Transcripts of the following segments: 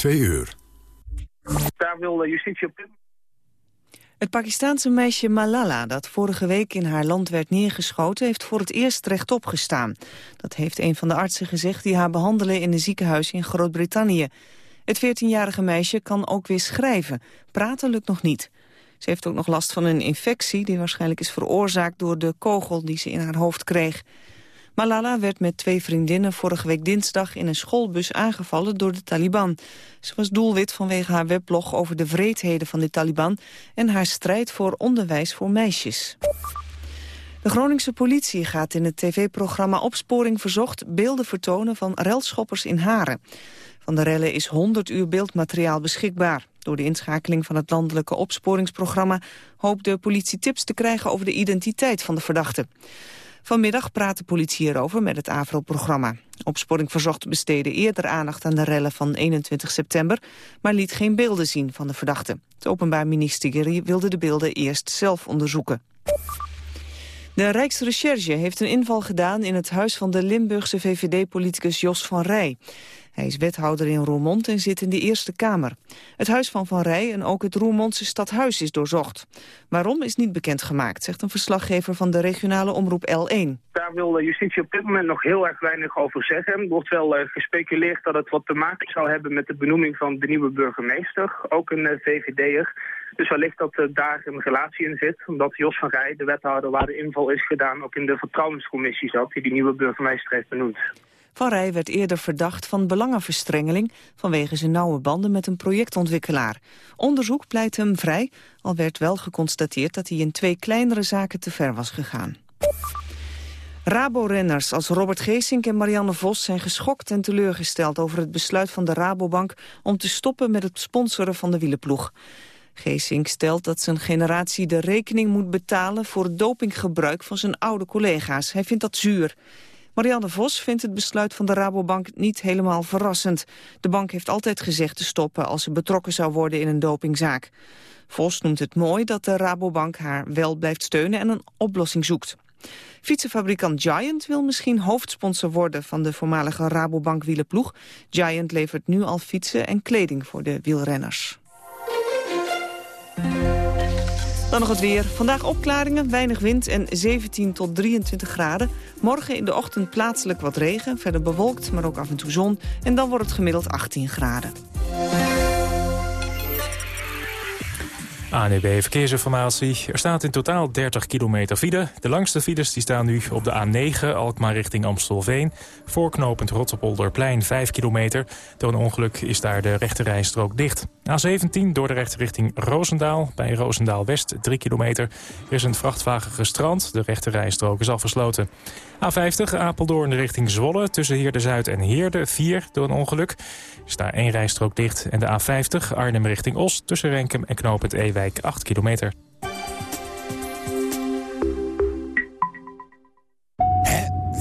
Twee uur. Daar wil justitie op Het Pakistaanse meisje Malala, dat vorige week in haar land werd neergeschoten, heeft voor het eerst rechtop gestaan. Dat heeft een van de artsen gezegd die haar behandelen in een ziekenhuis in Groot-Brittannië. Het 14-jarige meisje kan ook weer schrijven. Praten lukt nog niet. Ze heeft ook nog last van een infectie die waarschijnlijk is veroorzaakt door de kogel die ze in haar hoofd kreeg. Malala werd met twee vriendinnen vorige week dinsdag in een schoolbus aangevallen door de Taliban. Ze was doelwit vanwege haar weblog over de vreedheden van de Taliban en haar strijd voor onderwijs voor meisjes. De Groningse politie gaat in het tv-programma Opsporing Verzocht beelden vertonen van relschoppers in Haren. Van de rellen is 100 uur beeldmateriaal beschikbaar. Door de inschakeling van het landelijke opsporingsprogramma hoopt de politie tips te krijgen over de identiteit van de verdachte. Vanmiddag praat de politie hierover met het AVRO-programma. Opsporing Verzocht besteedde eerder aandacht aan de rellen van 21 september... maar liet geen beelden zien van de verdachte. Het Openbaar Ministerie wilde de beelden eerst zelf onderzoeken. De Rijksrecherche heeft een inval gedaan in het huis van de Limburgse VVD-politicus Jos van Rij. Hij is wethouder in Roermond en zit in de Eerste Kamer. Het huis van Van Rij en ook het Roermondse stadhuis is doorzocht. Waarom is niet bekendgemaakt, zegt een verslaggever van de regionale omroep L1. Daar wil de justitie op dit moment nog heel erg weinig over zeggen. Er wordt wel uh, gespeculeerd dat het wat te maken zou hebben met de benoeming van de nieuwe burgemeester. Ook een uh, VVD'er. Dus wellicht dat uh, daar een relatie in zit. Omdat Jos van Rij, de wethouder waar de inval is gedaan, ook in de vertrouwenscommissie zat die die nieuwe burgemeester heeft benoemd. Van Rij werd eerder verdacht van belangenverstrengeling vanwege zijn nauwe banden met een projectontwikkelaar. Onderzoek pleit hem vrij, al werd wel geconstateerd dat hij in twee kleinere zaken te ver was gegaan. Rabo-renners als Robert Geesink en Marianne Vos zijn geschokt en teleurgesteld over het besluit van de Rabobank om te stoppen met het sponsoren van de wielenploeg. Geesink stelt dat zijn generatie de rekening moet betalen voor het dopinggebruik van zijn oude collega's. Hij vindt dat zuur. Marianne Vos vindt het besluit van de Rabobank niet helemaal verrassend. De bank heeft altijd gezegd te stoppen als ze betrokken zou worden in een dopingzaak. Vos noemt het mooi dat de Rabobank haar wel blijft steunen en een oplossing zoekt. Fietsenfabrikant Giant wil misschien hoofdsponsor worden van de voormalige Rabobank wielenploeg. Giant levert nu al fietsen en kleding voor de wielrenners. Dan nog het weer. Vandaag opklaringen, weinig wind en 17 tot 23 graden. Morgen in de ochtend plaatselijk wat regen, verder bewolkt, maar ook af en toe zon. En dan wordt het gemiddeld 18 graden. ANEB Verkeersinformatie. Er staat in totaal 30 kilometer file. De langste files die staan nu op de A9, Alkmaar richting Amstelveen. Voorknopend Rotterpolderplein 5 kilometer. Door een ongeluk is daar de rechterrijstrook dicht. A17 door de rechte richting Roosendaal. Bij Roosendaal West 3 kilometer. Er is een vrachtwagen gestrand. De rechterrijstrook is al versloten. A50 Apeldoorn richting Zwolle. Tussen Heerde Zuid en Heerde 4 door een ongeluk. Daar één rijstrook dicht. En de A50 Arnhem richting Os. Tussen Renkum en Knopend Ewijk 8 kilometer.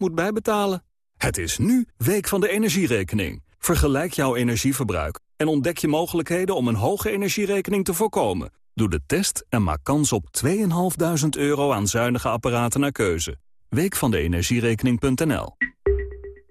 moet bijbetalen. Het is nu Week van de Energierekening. Vergelijk jouw energieverbruik en ontdek je mogelijkheden om een hoge energierekening te voorkomen. Doe de test en maak kans op 2.500 euro aan zuinige apparaten naar keuze. Week van de energierekening.nl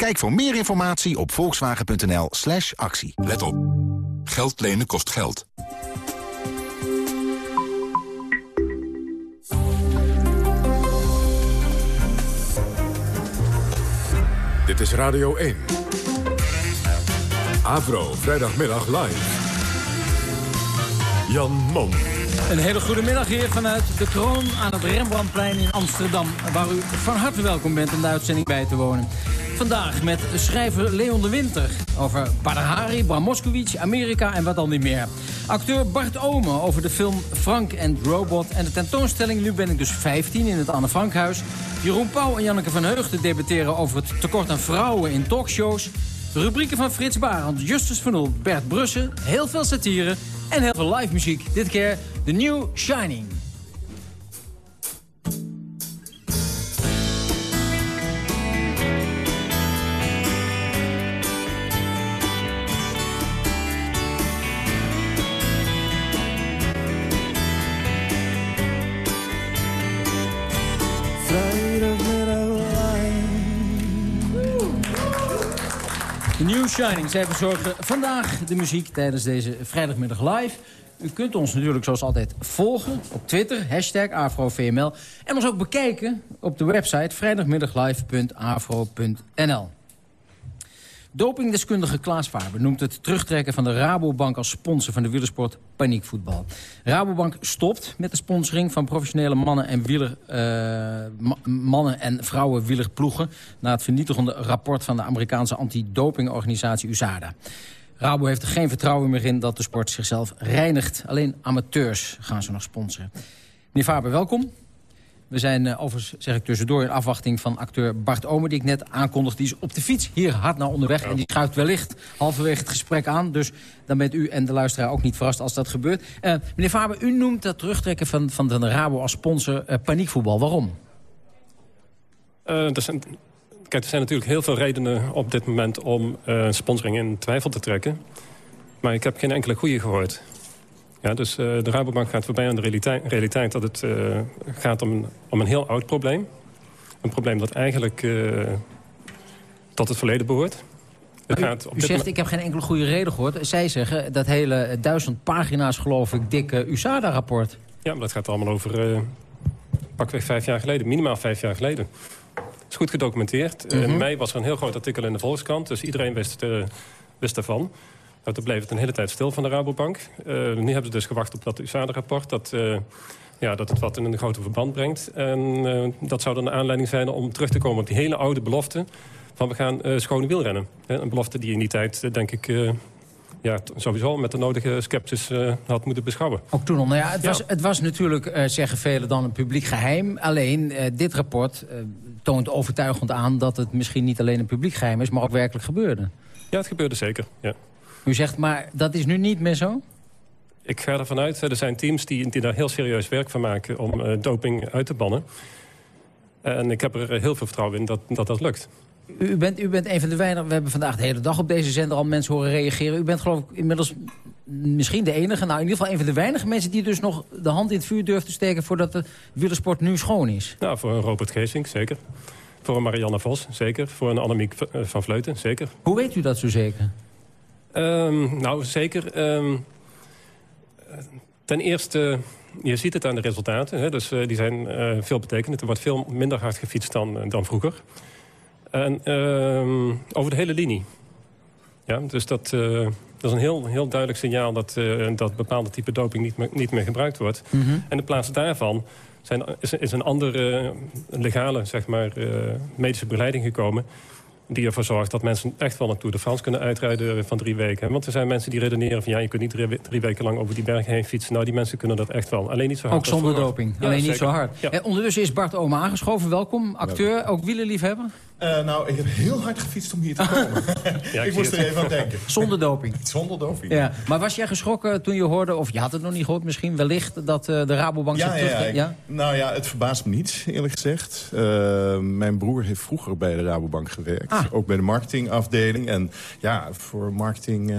Kijk voor meer informatie op volkswagen.nl actie. Let op. Geld lenen kost geld. Dit is Radio 1. Avro, vrijdagmiddag live. Jan Mom. Een hele goede middag hier vanuit de Kroon aan het Rembrandtplein in Amsterdam... waar u van harte welkom bent om de uitzending bij te wonen. Vandaag met schrijver Leon de Winter over Badr Bram Moskowitz, Amerika en wat al niet meer. Acteur Bart Omen over de film Frank and Robot en de tentoonstelling Nu ben ik dus 15 in het Anne Frankhuis. Jeroen Pauw en Janneke van Heugden debatteren over het tekort aan vrouwen in talkshows. Rubrieken van Frits Barend, Justus van Oel, Bert Brussen, heel veel satire en heel veel live muziek. Dit keer The New Shining. Shining. Zij verzorgen vandaag de muziek tijdens deze vrijdagmiddag live. U kunt ons natuurlijk zoals altijd volgen op Twitter, hashtag AfroVML. En ons ook bekijken op de website vrijdagmiddaglive.afro.nl. Dopingdeskundige Klaas Faber noemt het terugtrekken van de Rabobank als sponsor van de wielersport paniekvoetbal. Rabobank stopt met de sponsoring van professionele mannen en, wieler, uh, mannen en vrouwen na het vernietigende rapport van de Amerikaanse antidopingorganisatie USADA. Rabo heeft er geen vertrouwen meer in dat de sport zichzelf reinigt. Alleen amateurs gaan ze nog sponsoren. Meneer Faber, welkom. We zijn uh, overigens, zeg ik tussendoor, in afwachting van acteur Bart Omer... die ik net aankondigde, die is op de fiets hier hard naar onderweg... en die schuift wellicht halverwege het gesprek aan. Dus dan bent u en de luisteraar ook niet verrast als dat gebeurt. Uh, meneer Faber, u noemt dat terugtrekken van, van de Rabo als sponsor uh, paniekvoetbal. Waarom? er, zijn, kijk, er zijn natuurlijk heel veel redenen op dit moment... om sponsoring in twijfel te trekken. Maar ik heb geen enkele goede gehoord. Ja, dus uh, de Rabobank gaat voorbij aan de realiteit, realiteit dat het uh, gaat om een, om een heel oud probleem. Een probleem dat eigenlijk uh, tot het verleden behoort. Het u, gaat op u zegt, ik heb geen enkele goede reden gehoord. Zij zeggen dat hele duizend pagina's, geloof ik, dikke USADA-rapport. Ja, maar dat gaat allemaal over pakweg vijf jaar geleden. Minimaal vijf jaar geleden. Het is goed gedocumenteerd. Mm -hmm. In mei was er een heel groot artikel in de Volkskrant. Dus iedereen wist, wist daarvan. Nou, toen bleef het een hele tijd stil van de Rabobank. Uh, nu hebben ze dus gewacht op dat USADA-rapport... Dat, uh, ja, dat het wat in een grote verband brengt. En uh, dat zou dan een aanleiding zijn om terug te komen op die hele oude belofte... van we gaan schone wielrennen. Een belofte die in die tijd, denk ik... ja, sowieso met de nodige sceptisch had moeten beschouwen. Ook toen al. Nou ja, het, ja. Was, het was natuurlijk, zeggen velen, dan een publiek geheim. Alleen, dit rapport toont overtuigend aan... dat het misschien niet alleen een publiek geheim is... maar ook werkelijk gebeurde. Ja, het gebeurde zeker, ja. U zegt, maar dat is nu niet meer zo? Ik ga ervan uit, er zijn teams die, die daar heel serieus werk van maken... om uh, doping uit te bannen. En ik heb er heel veel vertrouwen in dat dat, dat lukt. U bent, u bent een van de weinigen... We hebben vandaag de hele dag op deze zender al mensen horen reageren. U bent geloof ik inmiddels misschien de enige... nou in ieder geval een van de weinige mensen... die dus nog de hand in het vuur durft te steken... voordat de wielersport nu schoon is. Nou, voor een Robert Geesink, zeker. Voor een Marianne Vos, zeker. Voor een Annemiek van Vleuten, zeker. Hoe weet u dat zo zeker? Um, nou, zeker. Um, ten eerste, je ziet het aan de resultaten. Hè, dus uh, die zijn uh, veel betekenend. Er wordt veel minder hard gefietst dan, uh, dan vroeger. En um, over de hele linie. Ja, dus dat, dat is een heel, heel duidelijk signaal... dat, dat bepaalde type doping niet meer, niet meer gebruikt wordt. Mm -hmm. En in plaats daarvan zijn, is, is een andere legale zeg maar, medische begeleiding gekomen die ervoor zorgt dat mensen echt wel een Tour de France kunnen uitrijden van drie weken. Want er zijn mensen die redeneren van ja, je kunt niet drie, drie weken lang over die berg heen fietsen. Nou, die mensen kunnen dat echt wel. Alleen niet zo hard. Ook zonder doping. Ja, Alleen niet zo hard. Ja. En ondertussen is Bart Oma aangeschoven. Welkom, acteur, ook wielerliefhebber. Uh, nou, ik heb heel hard gefietst om hier te komen. ja, ik, ik moest er even aan denken. Zonder doping. Zonder doping. Ja. Maar was jij geschrokken toen je hoorde, of je had het nog niet gehoord misschien, wellicht dat uh, de Rabobank ja, zich terug... Ja, ja, Nou ja, het verbaast me niet, eerlijk gezegd. Uh, mijn broer heeft vroeger bij de Rabobank gewerkt. Ah. Ook bij de marketingafdeling. En ja, voor marketing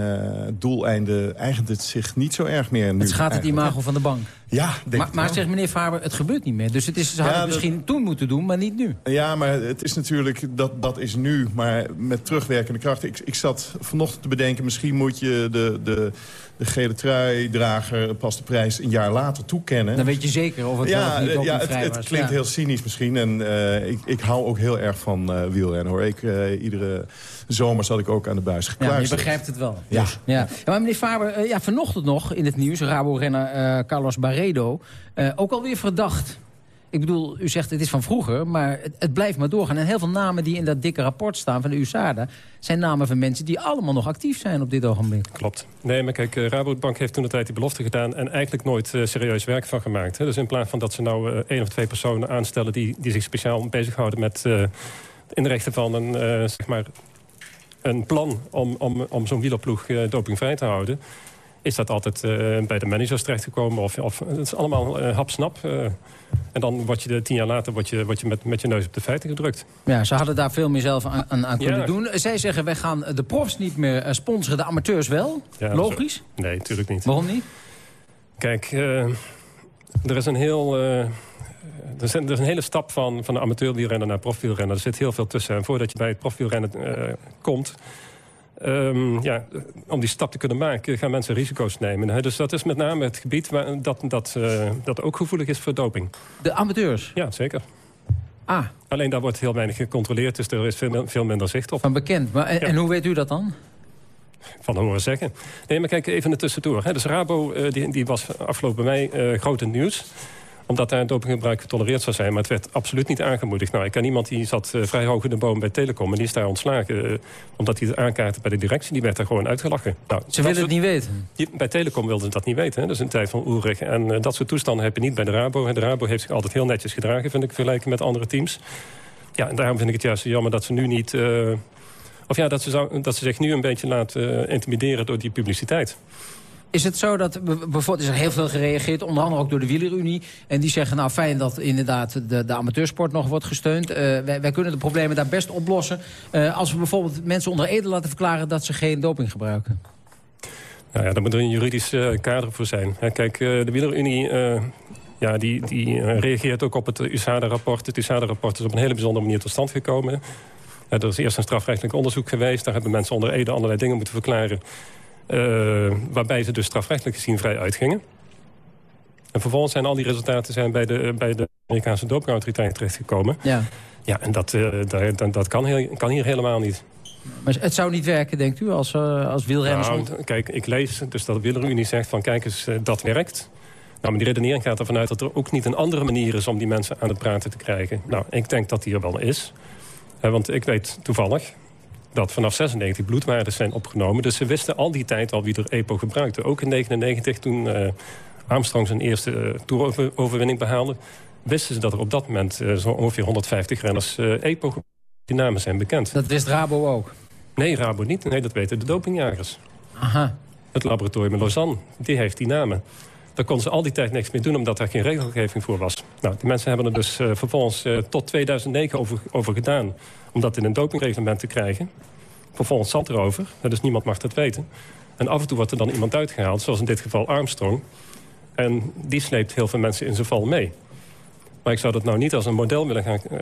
doeleinden eigent het zich niet zo erg meer nu. Het schaadt het imago van de bank. Ja, maar, maar zegt meneer Faber, het gebeurt niet meer. Dus het is, ze hadden het misschien toen moeten doen, maar niet nu. Ja, maar het is natuurlijk, dat, dat is nu, maar met terugwerkende kracht. Ik, ik zat vanochtend te bedenken, misschien moet je de, de, de gele trui-drager pas de prijs een jaar later toekennen. Dan weet je zeker of het ja, wel of niet Ja, het, het klinkt heel cynisch misschien. En uh, ik, ik hou ook heel erg van uh, wielrennen, hoor. Ik, uh, iedere zomer zat ik ook aan de buis gekluisterd. Ja, je begrijpt het wel. Ja. Ja. maar meneer Faber, ja, vanochtend nog in het nieuws... Rabo-renner Carlos Barredo, ook alweer verdacht... Ik bedoel, u zegt het is van vroeger, maar het, het, blijft maar doorgaan. En heel veel namen die in dat dikke rapport staan van de USADA... zijn namen van mensen die allemaal nog actief zijn op dit ogenblik. Klopt. Nee, maar kijk, uh, Rabobank heeft toen de tijd die belofte gedaan... en eigenlijk nooit uh, serieus werk van gemaakt. Hè. Dus in plaats van dat ze nou uh, één of twee personen aanstellen... die, die zich speciaal bezighouden met inrichten van een, zeg maar een plan... om, om, om zo'n wielerploeg dopingvrij te houden is dat altijd uh, bij de managers terechtgekomen. Of, of, het is allemaal uh, hapsnap. En dan word je de tien jaar later word je, word je met, met je neus op de feiten gedrukt. Ja, ze hadden daar veel meer zelf aan, aan, aan kunnen ja. doen. Zij zeggen, wij gaan de profs niet meer sponsoren, de amateurs wel. Ja, Logisch? Zo, nee, natuurlijk niet. Waarom niet? Kijk, er is een heel... er is, een, er is een hele stap van, van de amateurwielrenner naar profwielrenner. Er zit heel veel tussen. En voordat je bij het profwielrennen komt... Um, ja, om die stap te kunnen maken gaan mensen risico's nemen. Dus dat is met name het gebied waar, dat, dat, uh, dat ook gevoelig is voor doping. De amateurs? Ja, zeker. Ah. Alleen daar wordt heel weinig gecontroleerd, dus er is veel, veel minder zicht op. Van bekend. Maar, en, ja. en hoe weet u dat dan? Van horen zeggen. Nee, maar kijk even tussendoor. Hè. Dus Rabo uh, die, die was afgelopen mei uh, groot in nieuws omdat daar dopinggebruik getolereerd zou zijn. Maar het werd absoluut niet aangemoedigd. Nou, ik ken iemand die zat uh, vrij hoog in de boom bij Telecom... en die is daar ontslagen uh, omdat hij het aankaartte bij de directie. Die werd daar gewoon uitgelachen. Nou, ze willen het niet weten? Die, bij Telecom wilden ze dat niet weten. Hè. Dat is een tijd van Ulrich. En uh, dat soort toestanden heb je niet bij de Rabo. De Rabo heeft zich altijd heel netjes gedragen, vind ik, vergelijken met andere teams. Ja, en daarom vind ik het juist jammer dat ze nu niet... of ja, dat ze, zou, dat ze zich nu een beetje laten intimideren door die publiciteit. Is het zo dat, bijvoorbeeld is er heel veel gereageerd, onder andere ook door de wielerunie. En die zeggen, nou fijn dat inderdaad de, de amateursport nog wordt gesteund. Uh, wij, kunnen de problemen daar best oplossen. Uh, als we bijvoorbeeld mensen onder ede laten verklaren dat ze geen doping gebruiken. Nou ja, daar moet er een juridisch uh, kader voor zijn. Kijk, de wielerunie ja, die, die reageert ook op het USADA-rapport. Het USADA-rapport is op een hele bijzondere manier tot stand gekomen. er is eerst een strafrechtelijk onderzoek geweest. Daar hebben mensen onder ede allerlei dingen moeten verklaren. Uh, waarbij ze dus strafrechtelijk gezien vrij uitgingen. En vervolgens zijn al die resultaten zijn bij, de, bij de Amerikaanse dopingautoriteit terechtgekomen. Ja. Ja, en dat, uh, dat, dat kan, heel, kan, hier helemaal niet. Maar het zou niet werken, denkt u, als, uh, als wielrenners? Nou, kijk, ik lees dus dat de wielerunie zegt van kijk eens, dat werkt. Nou, maar die redenering gaat ervan uit dat er ook niet een andere manier is... om die mensen aan het praten te krijgen. Nou, ik denk dat die er wel is. want ik weet toevallig, dat vanaf 96 bloedwaarden zijn opgenomen. Dus ze wisten al die tijd al wie er EPO gebruikte. Ook in 99 toen uh, Armstrong zijn eerste uh, toeroverwinning behaalde... wisten ze dat er op dat moment uh, zo ongeveer 150 renners EPO Die namen zijn bekend. Dat wist Rabo ook? Nee, Rabo niet. Nee, dat weten de dopingjagers. Aha. Het laboratorium in Lausanne, die heeft die namen. Daar konden ze al die tijd niks meer doen, omdat daar geen regelgeving voor was. Nou, die mensen hebben er dus uh, vervolgens uh, tot 2009 over, over gedaan... om dat in een dopingreglement te krijgen. Vervolgens zat erover, dus niemand mag dat weten. En af en toe wordt er dan iemand uitgehaald, zoals in dit geval Armstrong. En die sleept heel veel mensen in zijn val mee. Maar ik zou dat nou niet als een model willen gaan, uh,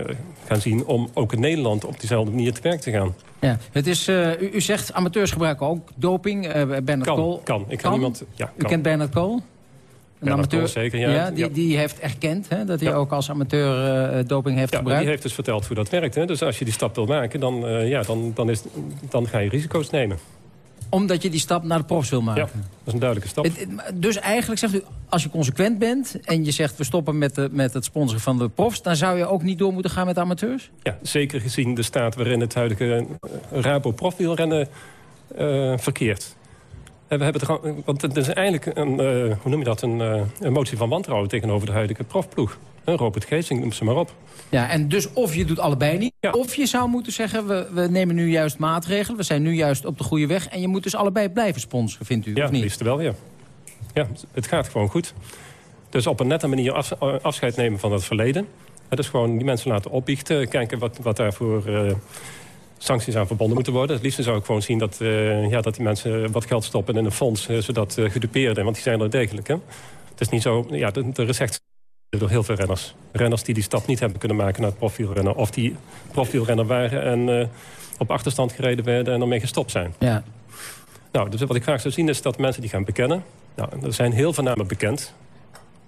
gaan zien... om ook in Nederland op diezelfde manier te werk te gaan. Ja, het is, uh, u, u, zegt amateurs gebruiken ook doping. Uh, Bernard kan, Kool. Kan, ik kan, iemand... Ja, u kent Bernard Kool? Een amateur, zeker, ja. ja, die, die heeft erkend hè, dat hij ook als amateur uh, doping heeft ja, gebruikt. die heeft dus verteld hoe dat werkt. Hè. Dus als je die stap wil maken, dan, uh, ja, dan, dan, is, dan ga je risico's nemen. Omdat je die stap naar de profs wil maken? Ja, dat is een duidelijke stap. Dus eigenlijk zegt u, als je consequent bent... en je zegt we stoppen met, de, met het sponsoren van de profs... dan zou je ook niet door moeten gaan met amateurs? Ja, zeker gezien de staat waarin het huidige uh, Rabo-profwielrennen verkeert. We hebben het, want het is eigenlijk een, uh, hoe noem je dat, een, uh, een motie van wantrouwen tegenover de huidige profploeg. Uh, Robert Geesing, noem ze maar op. Ja, en dus of je doet allebei niet, ja. of je zou moeten zeggen... We, we nemen nu juist maatregelen, we zijn nu juist op de goede weg... en je moet dus allebei blijven sponsoren, vindt u, ja, of niet? Ja, liefst wel, ja. Ja, het gaat gewoon goed. Dus op een nette manier af, afscheid nemen van het verleden. Dus gewoon die mensen laten opbiechten, kijken wat, wat daarvoor sancties aan verbonden moeten worden. Het liefst zou ik gewoon zien dat, uh, ja, dat die mensen wat geld stoppen in een fonds... Uh, zodat uh, gedupeerden, want die zijn er degelijk, hè, Het is niet zo... Ja, er is echt door heel veel renners. Renners die die stap niet hebben kunnen maken naar het profielrennen. Of die profielrenner waren en op achterstand gereden werden en ermee gestopt zijn. Ja. Nou, dus wat ik graag zou zien is dat mensen die gaan bekennen... Nou, er zijn heel veel namen bekend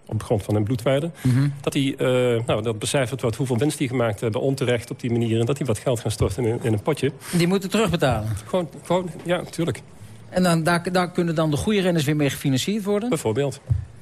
op grond van hun bloedwaarde. Mhm. Dat die, uh, nou, dat becijferd wordt hoeveel winst die gemaakt hebben... onterecht op die manier. En dat die wat geld gaan storten in, in een potje. Die moeten terugbetalen? Gewoon, gewoon ja, natuurlijk. En dan, daar, daar kunnen dan de goede renners weer mee gefinancierd worden? Bijvoorbeeld.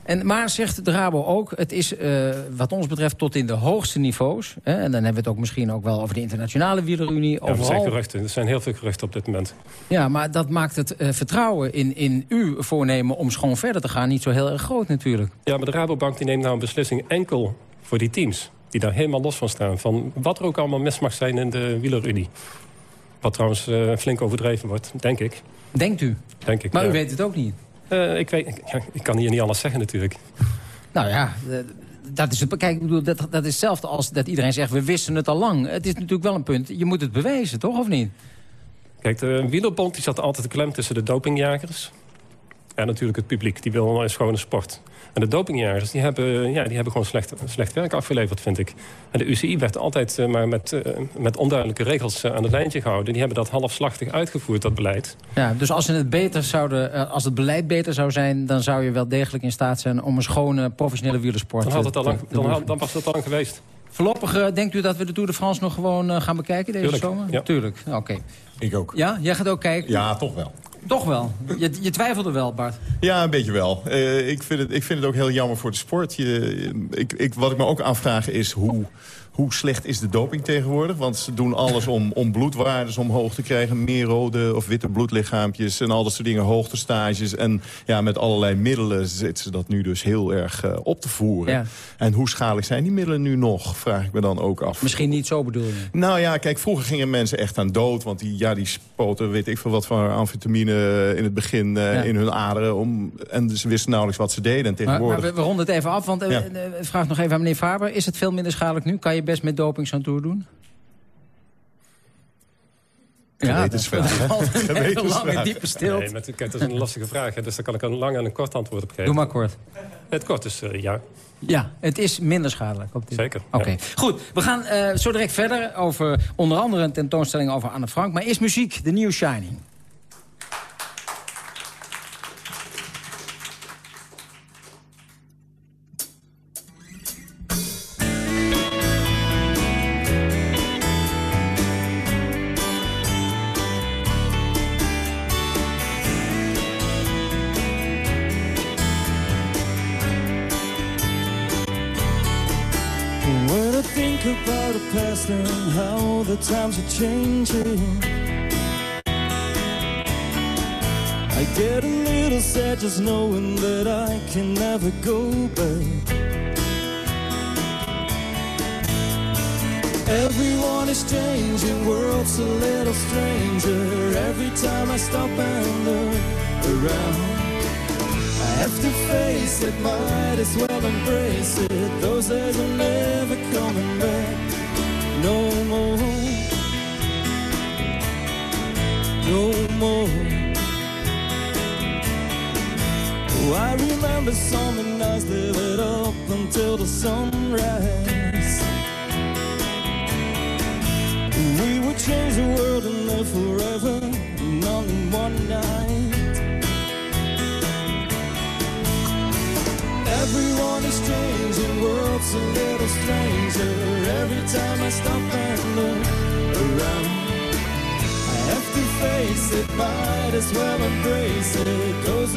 En, maar zegt de Rabo ook, het is uh, wat ons betreft tot in de hoogste niveaus. Hè, en dan hebben we het ook misschien ook wel over de internationale wielerunie. Ja, er zijn geruchten. Er zijn heel veel geruchten op dit moment. Ja, maar dat maakt het uh, vertrouwen in, in uw voornemen om schoon verder te gaan niet zo heel erg groot natuurlijk. Ja, maar de Rabobank die neemt nou een beslissing enkel voor die teams. Die daar helemaal los van staan. Van wat er ook allemaal mis mag zijn in de wielerunie. Wat trouwens uh, flink overdreven wordt, denk ik. Denkt u? Denk ik, Maar ja. u weet het ook niet? Uh, ik, weet, ja, ik kan hier niet alles zeggen natuurlijk. Nou ja, dat is, het, kijk, ik bedoel, dat, dat is hetzelfde als dat iedereen zegt... we wisten het al lang. Het is natuurlijk wel een punt. Je moet het bewijzen, toch? Of niet? Kijk, de wielerbond die zat altijd klem tussen de dopingjagers... en natuurlijk het publiek. Die wil een schone sport. En de dopingjagers die hebben, ja, die hebben gewoon slecht, slecht werk afgeleverd, vind ik. En de UCI werd altijd uh, maar met, uh, met onduidelijke regels uh, aan het lijntje gehouden. Die hebben dat halfslachtig uitgevoerd, dat beleid. Ja, dus als, het beter zouden, als het beleid beter zou zijn... dan zou je wel degelijk in staat zijn om een schone professionele wielersport dan, had het al lang, te, dan, dan was het al lang geweest. Voorlopig denkt u dat we de Tour de France nog gewoon gaan bekijken deze Tuurlijk, zomer? Ja. Tuurlijk, oké. Okay. Ik ook. Ja, jij gaat ook kijken? Ja, toch wel. Toch wel? Je, je twijfelde wel, Bart? Ja, een beetje wel. Uh, ik, vind het, ik vind het ook heel jammer voor de sport. Je, ik, ik, wat ik me ook afvraag is hoe, hoe slecht is de doping tegenwoordig? Want ze doen alles om, om bloedwaardes omhoog te krijgen. Meer rode of witte bloedlichaampjes en al dat soort dingen. Hoogtestages. En ja, met allerlei middelen zitten ze dat nu dus heel erg uh, op te voeren. Ja. En hoe schadelijk zijn die middelen nu nog? Vraag ik me dan ook af. Misschien niet zo bedoel je? Nou ja, kijk, vroeger gingen mensen echt aan dood. Want die, ja, die spoten, weet ik veel wat van amfetamine in het begin uh, ja. in hun aderen. Om, en ze wisten nauwelijks wat ze deden. En tegenwoordig... Maar, maar we, we, ronden het even af, want ja. uh, vraag nog even aan meneer Faber. Is het veel minder schadelijk nu? Kan je best met doping zo'n tour doen? Gewetensvraag, ja, een lange, diepe stilte. Nee, maar, kijk, dat is een lastige vraag. Hè, dus daar kan ik een lang en een kort antwoord op geven. Doe maar kort. Het kort is uh, ja. Ja, het is minder schadelijk. Op dit. Zeker. Oké, okay. ja. goed. We gaan uh, zo direct verder over onder andere een tentoonstelling over Anne Frank. Maar eerst muziek, The New Shining. The times are changing. I get a little sad just knowing that I can never go back. Everyone is changing, world's a little stranger. Every time I stop and look around. I have to face it, might as well embrace it. Those days are never coming back no more. No more. Oh, I remember summer nights living up until the sunrise. We would change the world and live forever, all in one night. Everyone is changing, world's a little stranger. Every time I stop and look around, I have to face it, might as well embrace it. Cause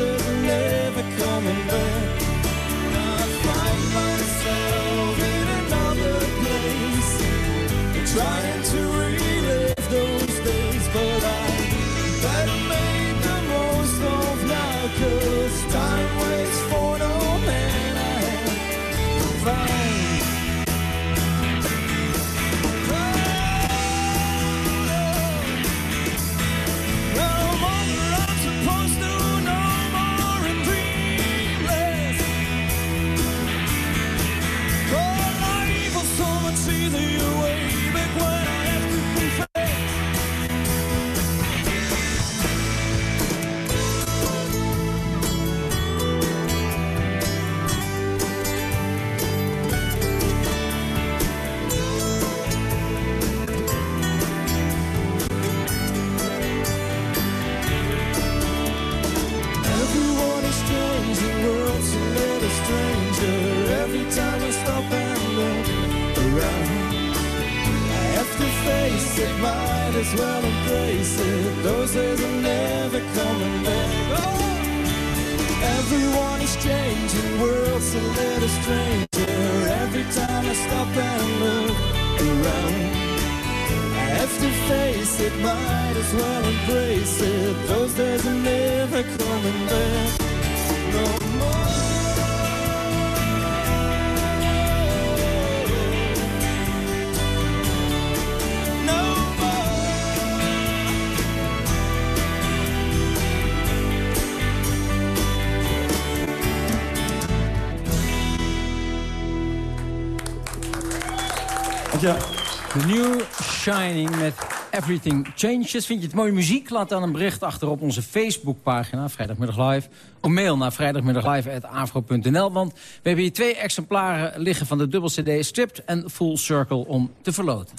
The New Shining met Everything Changes. Vind je het mooie muziek? Laat dan een bericht achter op onze Facebookpagina, Vrijdagmiddag Live. Of mail naar vrijdagmiddaglive.afro.nl. Want we hebben hier twee exemplaren liggen van de dubbel CD Stripped en Full Circle om te verloten.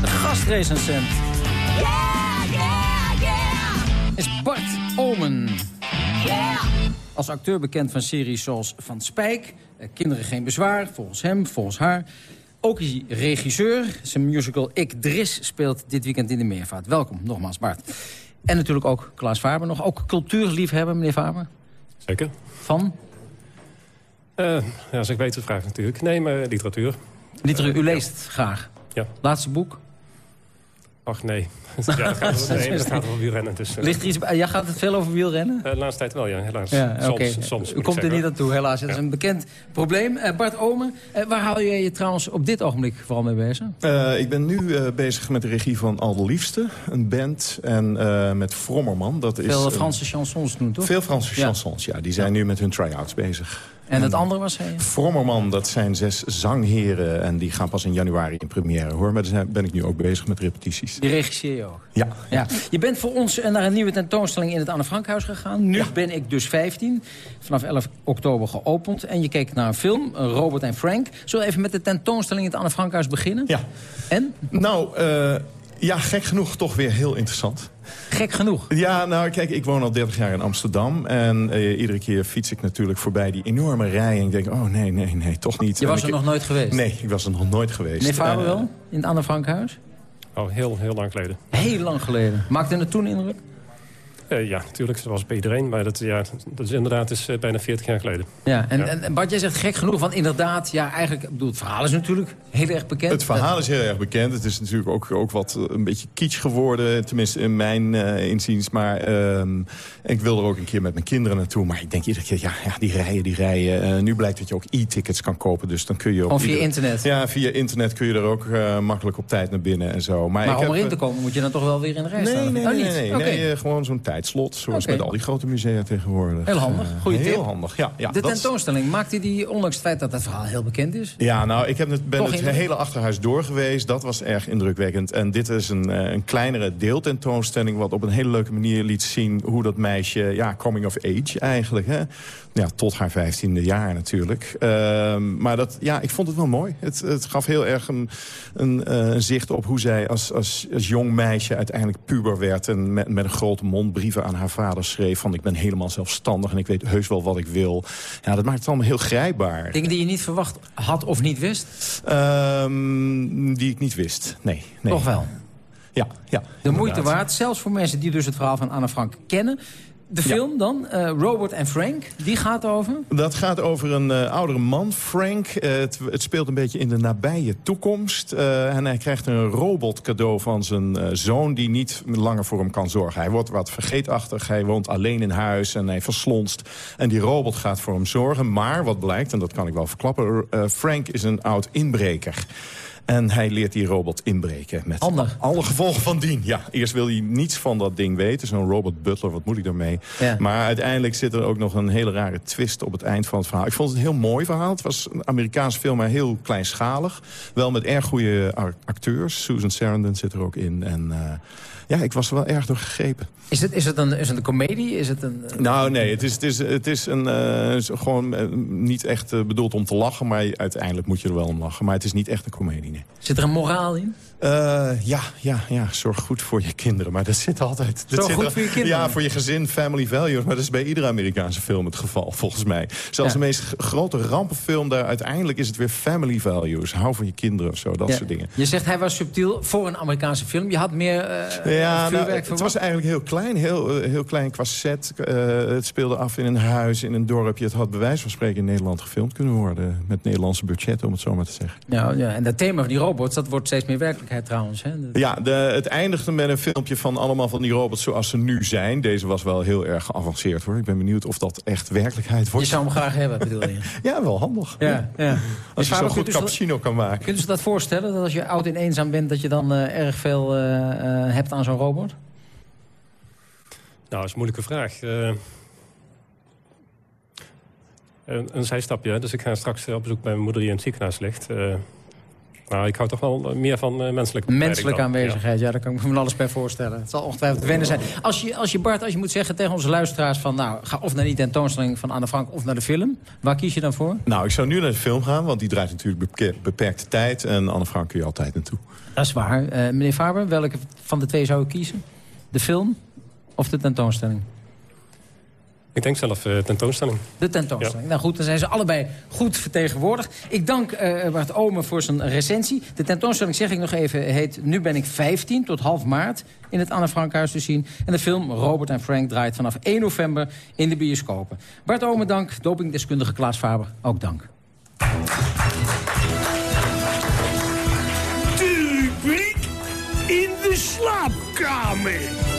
De gastrecensent Yeah, yeah, yeah. is Bart Omen. Yeah. Als acteur bekend van series zoals Van Spijk, eh, Kinderen Geen Bezwaar, volgens hem, volgens haar. Ook is hij regisseur. Zijn musical Ik Dris speelt dit weekend in de meervaart. Welkom, nogmaals Bart. En natuurlijk ook Klaas Faber nog. Ook cultuurliefhebber, meneer Faber. Zeker. Van? Eh, ja, als ik weet het vraag natuurlijk. Nee, maar literatuur. Literatuur, u leest graag. Ja. Laatste boek? Ach nee. ja, dat gaat, nee, dat gaat over wielrennen. Dus, uh, Ligt er iets bij? Ja, gaat het veel over wielrennen? uh, de laatste tijd wel, ja, helaas. Ja, soms, soms, U komt er niet aan toe, helaas. Dat is een bekend probleem. Eh, Bart Omen, eh, waar hou jij je trouwens op dit ogenblik vooral mee bezig? Eh, ik ben nu eh, bezig met de regie van Al de Liefste, een band. En eh, met Frommerman. Dat is, Veel Franse chansons doen, toch? Veel Franse Ja. chansons, ja. Die zijn nu met hun try-outs bezig. En het andere was hij? Frommerman, dat zijn zes zangheren. En die gaan pas in januari in première, hoor. Maar daar ben ik nu ook bezig met repetities. Die regisseer je ook? Ja. ja. Je bent voor ons eh, naar een nieuwe tentoonstelling in het Anne Frankhuis gegaan. Nu ben ik dus 15. Vanaf 11 oktober geopend. En je keek naar een film, eh, Robert en Frank. Zullen we even met de tentoonstelling in het Anne Frankhuis beginnen? Ja. En? Nou, eh, ja, gek genoeg toch weer heel interessant. Gek genoeg? Ja, nou kijk, ik woon al 30 jaar in Amsterdam. En eh, iedere keer fiets ik natuurlijk voorbij die enorme rij. En ik denk, oh nee, nee, nee, toch niet. Je En was ik- er nog nooit geweest? Nee, ik was er nog nooit geweest. Meneer Faber Eh, wel? In het Anne Frankhuis? Oh, heel, heel lang geleden. Heel lang geleden. Maakte het toen indruk? Eh, ja, natuurlijk, was bij iedereen. Maar dat, ja, dat is inderdaad is, eh, bijna 40 jaar geleden. Ja, en, Ja. en, en Bart, jij zegt gek genoeg, want inderdaad, ja, eigenlijk, bedoel, het verhaal is natuurlijk heel erg bekend. Het verhaal is heel erg bekend. Het is natuurlijk ook, ook wat eh, een beetje kitsch geworden. Tenminste, in mijn inziens. Maar ehm, ik wil er ook een keer met mijn kinderen naartoe. Maar ik denk iedere keer, ja, ja die rijen, die rijen. Eh, nu blijkt dat je ook e-tickets kan kopen. Dus dan kun je ook... Gewoon via ieder- internet? Ja, via internet kun je er ook makkelijk op tijd naar binnen en zo. Maar, Maar ik om heb, erin te komen moet je dan toch wel weer in de rij Nee, staan? nee, Oh, nee, nee, nee, nee, gewoon zo'n tijdslot. Zoals met al die grote musea tegenwoordig. Heel handig, Eh, goeie Heel tip. handig, ja. ja de tentoonstelling, maakt hij die, ondanks het feit dat het verhaal heel bekend is? Ja, nou, ik heb het, ben Toch het indruk? hele achterhuis door geweest. Dat was erg indrukwekkend. En dit is een, eh, een kleinere deeltentoonstelling... wat op een hele leuke manier liet zien hoe dat meisje... ja, coming of age eigenlijk, hè. Ja, tot haar vijftiende jaar natuurlijk. Ehm, maar dat, ja, ik vond het wel mooi. Het, het gaf heel erg een, een, eh, een zicht op hoe zij als, als, als jong meisje... uiteindelijk puber werd en met, met een grote mond brieven aan haar vader schreef... van ik ben helemaal zelfstandig en ik weet heus wel wat ik wil. Ja, dat maakt het allemaal heel grijpbaar. Dingen die je niet verwacht had of niet wist? Ehm, die ik niet wist. Nee. nee. Toch wel? Ja, ja. De moeite inderdaad. waard, zelfs voor mensen die dus het verhaal van Anne Frank kennen. De film dan, eh, Robert en Frank, die gaat over? Dat gaat over een eh, oudere man, Frank. Eh, het, het speelt een beetje in de nabije toekomst. En hij krijgt een robot cadeau van zijn zoon... die niet langer voor hem kan zorgen. Hij wordt wat vergeetachtig, hij woont alleen in huis en hij verslonst. En die robot gaat voor hem zorgen. Maar wat blijkt, en dat kan ik wel verklappen... Frank is een oud inbreker. En hij leert die robot inbreken. Met alle gevolgen van dien. Ja, eerst wil hij niets van dat ding weten. Zo'n robot butler, wat moet ik daarmee? Ja. Maar uiteindelijk zit er ook nog een hele rare twist op het eind van het verhaal. Ik vond het een heel mooi verhaal. Het was een Amerikaans film, maar heel kleinschalig. Wel met erg goede acteurs. Susan Sarandon zit er ook in. En, eh, ja, ik was er wel erg door gegrepen. Is het, is het, een, is het een komedie? Is het een... Nou, nee, het is, het is, het is een, eh, gewoon eh, niet echt eh, bedoeld om te lachen... maar uiteindelijk moet je er wel om lachen. Maar het is niet echt een komedie, Zit er een moraal in? Uh, ja, ja, ja, zorg goed voor je kinderen. Maar dat zit altijd... Dat zorg zit goed er, voor je kinderen? Ja, voor je gezin, family values. Maar dat is bij iedere Amerikaanse film het geval, volgens mij. Zelfs Ja. de meest grote rampenfilm, daar uiteindelijk is het weer family values. Hou van je kinderen of zo, dat Ja. soort dingen. Je zegt hij was subtiel voor een Amerikaanse film. Je had meer eh Ja, nou, het was eigenlijk heel klein, heel, eh, heel klein qua set. Eh, het speelde af in een huis, in een dorpje. Het had bij wijze van spreken in Nederland gefilmd kunnen worden. Met Nederlandse budget, om het zo maar te zeggen. Ja, ja, en dat thema van die robots, dat wordt steeds meer werkelijkheid trouwens. Hè? Ja, de, het eindigde met een filmpje van allemaal van die robots zoals ze nu zijn. Deze was wel heel erg geavanceerd hoor. Ik ben benieuwd of dat echt werkelijkheid Je wordt. zou hem graag hebben, bedoel je? Ja, wel handig. Ja, ja. Als je Vader, zo goed cappuccino kan maken. Kunt u zich dat voorstellen, dat als je oud en eenzaam bent... dat je dan eh, erg veel eh, eh, hebt aan zo'n robot? Nou, dat is een moeilijke vraag. Eh, een, een zijstapje, dus ik ga straks op bezoek bij mijn moeder die in het ziekenhuis ligt. Nou, ik hou toch wel eh, meer van eh, menselijke Menselijke dan. aanwezigheid, ja. daar kan ik me van alles bij voorstellen. Het zal ongetwijfeld wennen zijn. Als je, als je Bart, als je moet zeggen tegen onze luisteraars van... nou, ga of naar die tentoonstelling van Anne Frank of naar de film. Waar kies je dan voor? Nou, ik zou nu naar de film gaan, want die draait natuurlijk beperk- beperkte tijd. En Anne Frank kun je altijd naartoe. Dat is waar. Eh, meneer Faber, welke van de twee zou u kiezen? De film of de tentoonstelling? Ik denk zelf eh, tentoonstelling. De tentoonstelling. Nou goed, dan zijn ze allebei goed vertegenwoordigd. Ik dank eh, Bart Omen voor zijn recensie. De tentoonstelling, zeg ik nog even, heet Nu ben ik 15 tot half maart in het Anne Frankhuis te zien. En de film Robert en Frank draait vanaf 1 november in de bioscopen. Bart Omen dank, dopingdeskundige Klaas Faber ook dank. De rubriek in de slaapkamer.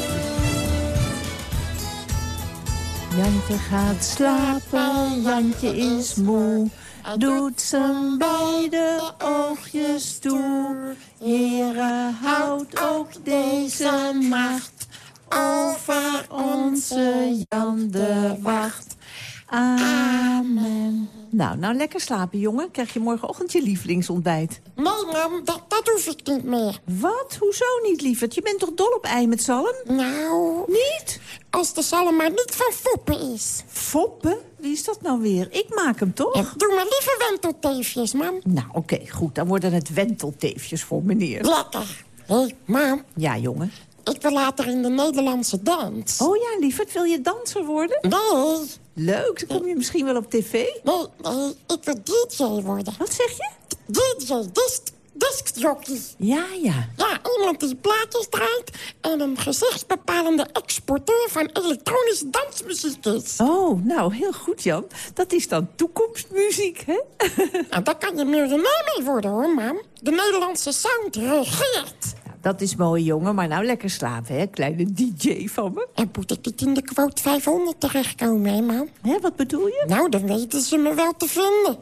Jantje gaat slapen, Jantje is moe. Doet zijn beide oogjes toe. Heren, houdt ook deze macht over onze Jan de Wacht. Amen. Nou, nou lekker slapen, jongen. Krijg je morgenochtend je lievelingsontbijt. Nee, mam, dat, dat hoef ik niet meer. Wat? Hoezo niet, lieverd? Je bent toch dol op ei met zalm? Nou... Niet? Als de zalm maar niet van Foppen is. Foppen? Wie is dat nou weer? Ik maak hem toch? Doe maar liever wentelteefjes, mam. Nou, oké, goed. Dan worden het wentelteefjes voor meneer. Lekker. Hé, hey, mam. Ja, jongen. Ik wil later in de Nederlandse dans. Oh ja, lieverd, wil je danser worden? Nee. Leuk, dan kom je misschien wel op tv. Nee, nee, ik wil DJ worden. Wat zeg je? DJ, disc, discjockey. Ja, ja. Ja, iemand die plaatjes draait en een gezichtsbepalende exporteur van elektronische dansmuziek is. Oh, nou, heel goed, Jan. Dat is dan toekomstmuziek, hè? Nou, daar kan je miljonair mee worden, hoor, mam. De Nederlandse sound regeert. Dat is mooi, jongen, maar nou lekker slapen, hè? Kleine DJ van me. En moet ik niet in de quote 500 terechtkomen, hè, mam? Hè, wat bedoel je? Nou, dan weten ze me wel te vinden.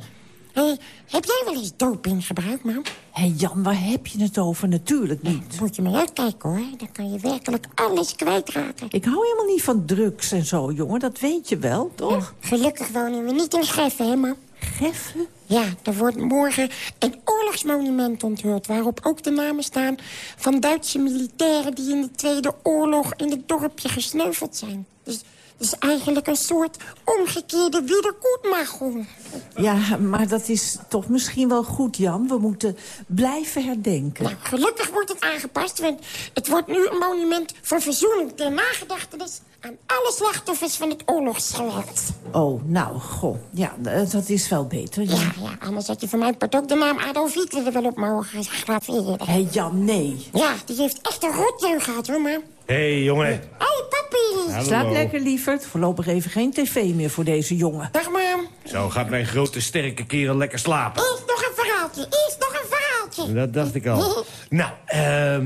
Hé, heb jij wel eens doping gebruikt, mam? Hé, Jan, waar heb je het over? Natuurlijk niet. Moet je maar uitkijken, hoor. Dan kan je werkelijk alles kwijtraken. Ik hou helemaal niet van drugs en zo, jongen. Dat weet je wel, toch? Gelukkig wonen we niet in Geffen, hè, mam? Geffen? Ja, er wordt morgen een oorlogsmonument onthuld... waarop ook de namen staan van Duitse militairen... die in de Tweede Oorlog in het dorpje gesneuveld zijn. Dus is eigenlijk een soort omgekeerde wiedergoedmachung. Ja, maar dat is toch misschien wel goed, Jan. We moeten blijven herdenken. Nou, gelukkig wordt het aangepast, want het wordt nu een monument van verzoening... ter nagedachtenis aan alle slachtoffers van het oorlogsgeweld. Oh, nou, goh. Ja, eh, dat is wel beter, ja. Ja, ja, anders had je van mij part ook de naam Adolf Hitler er wel op mogen graveren. Hé, Jan, nee. Ja, die heeft echt een rotjeugd gehad, hoor, maar... Hé, hey, jongen. Hé, hey, papi! Slaap lekker, lieverd. Voorlopig even geen tv meer voor deze jongen. Dag, mam. Zo gaat mijn grote sterke kerel lekker slapen. Eerst nog een verhaaltje, eerst nog een verhaaltje. Dat dacht ik al. nou, ehm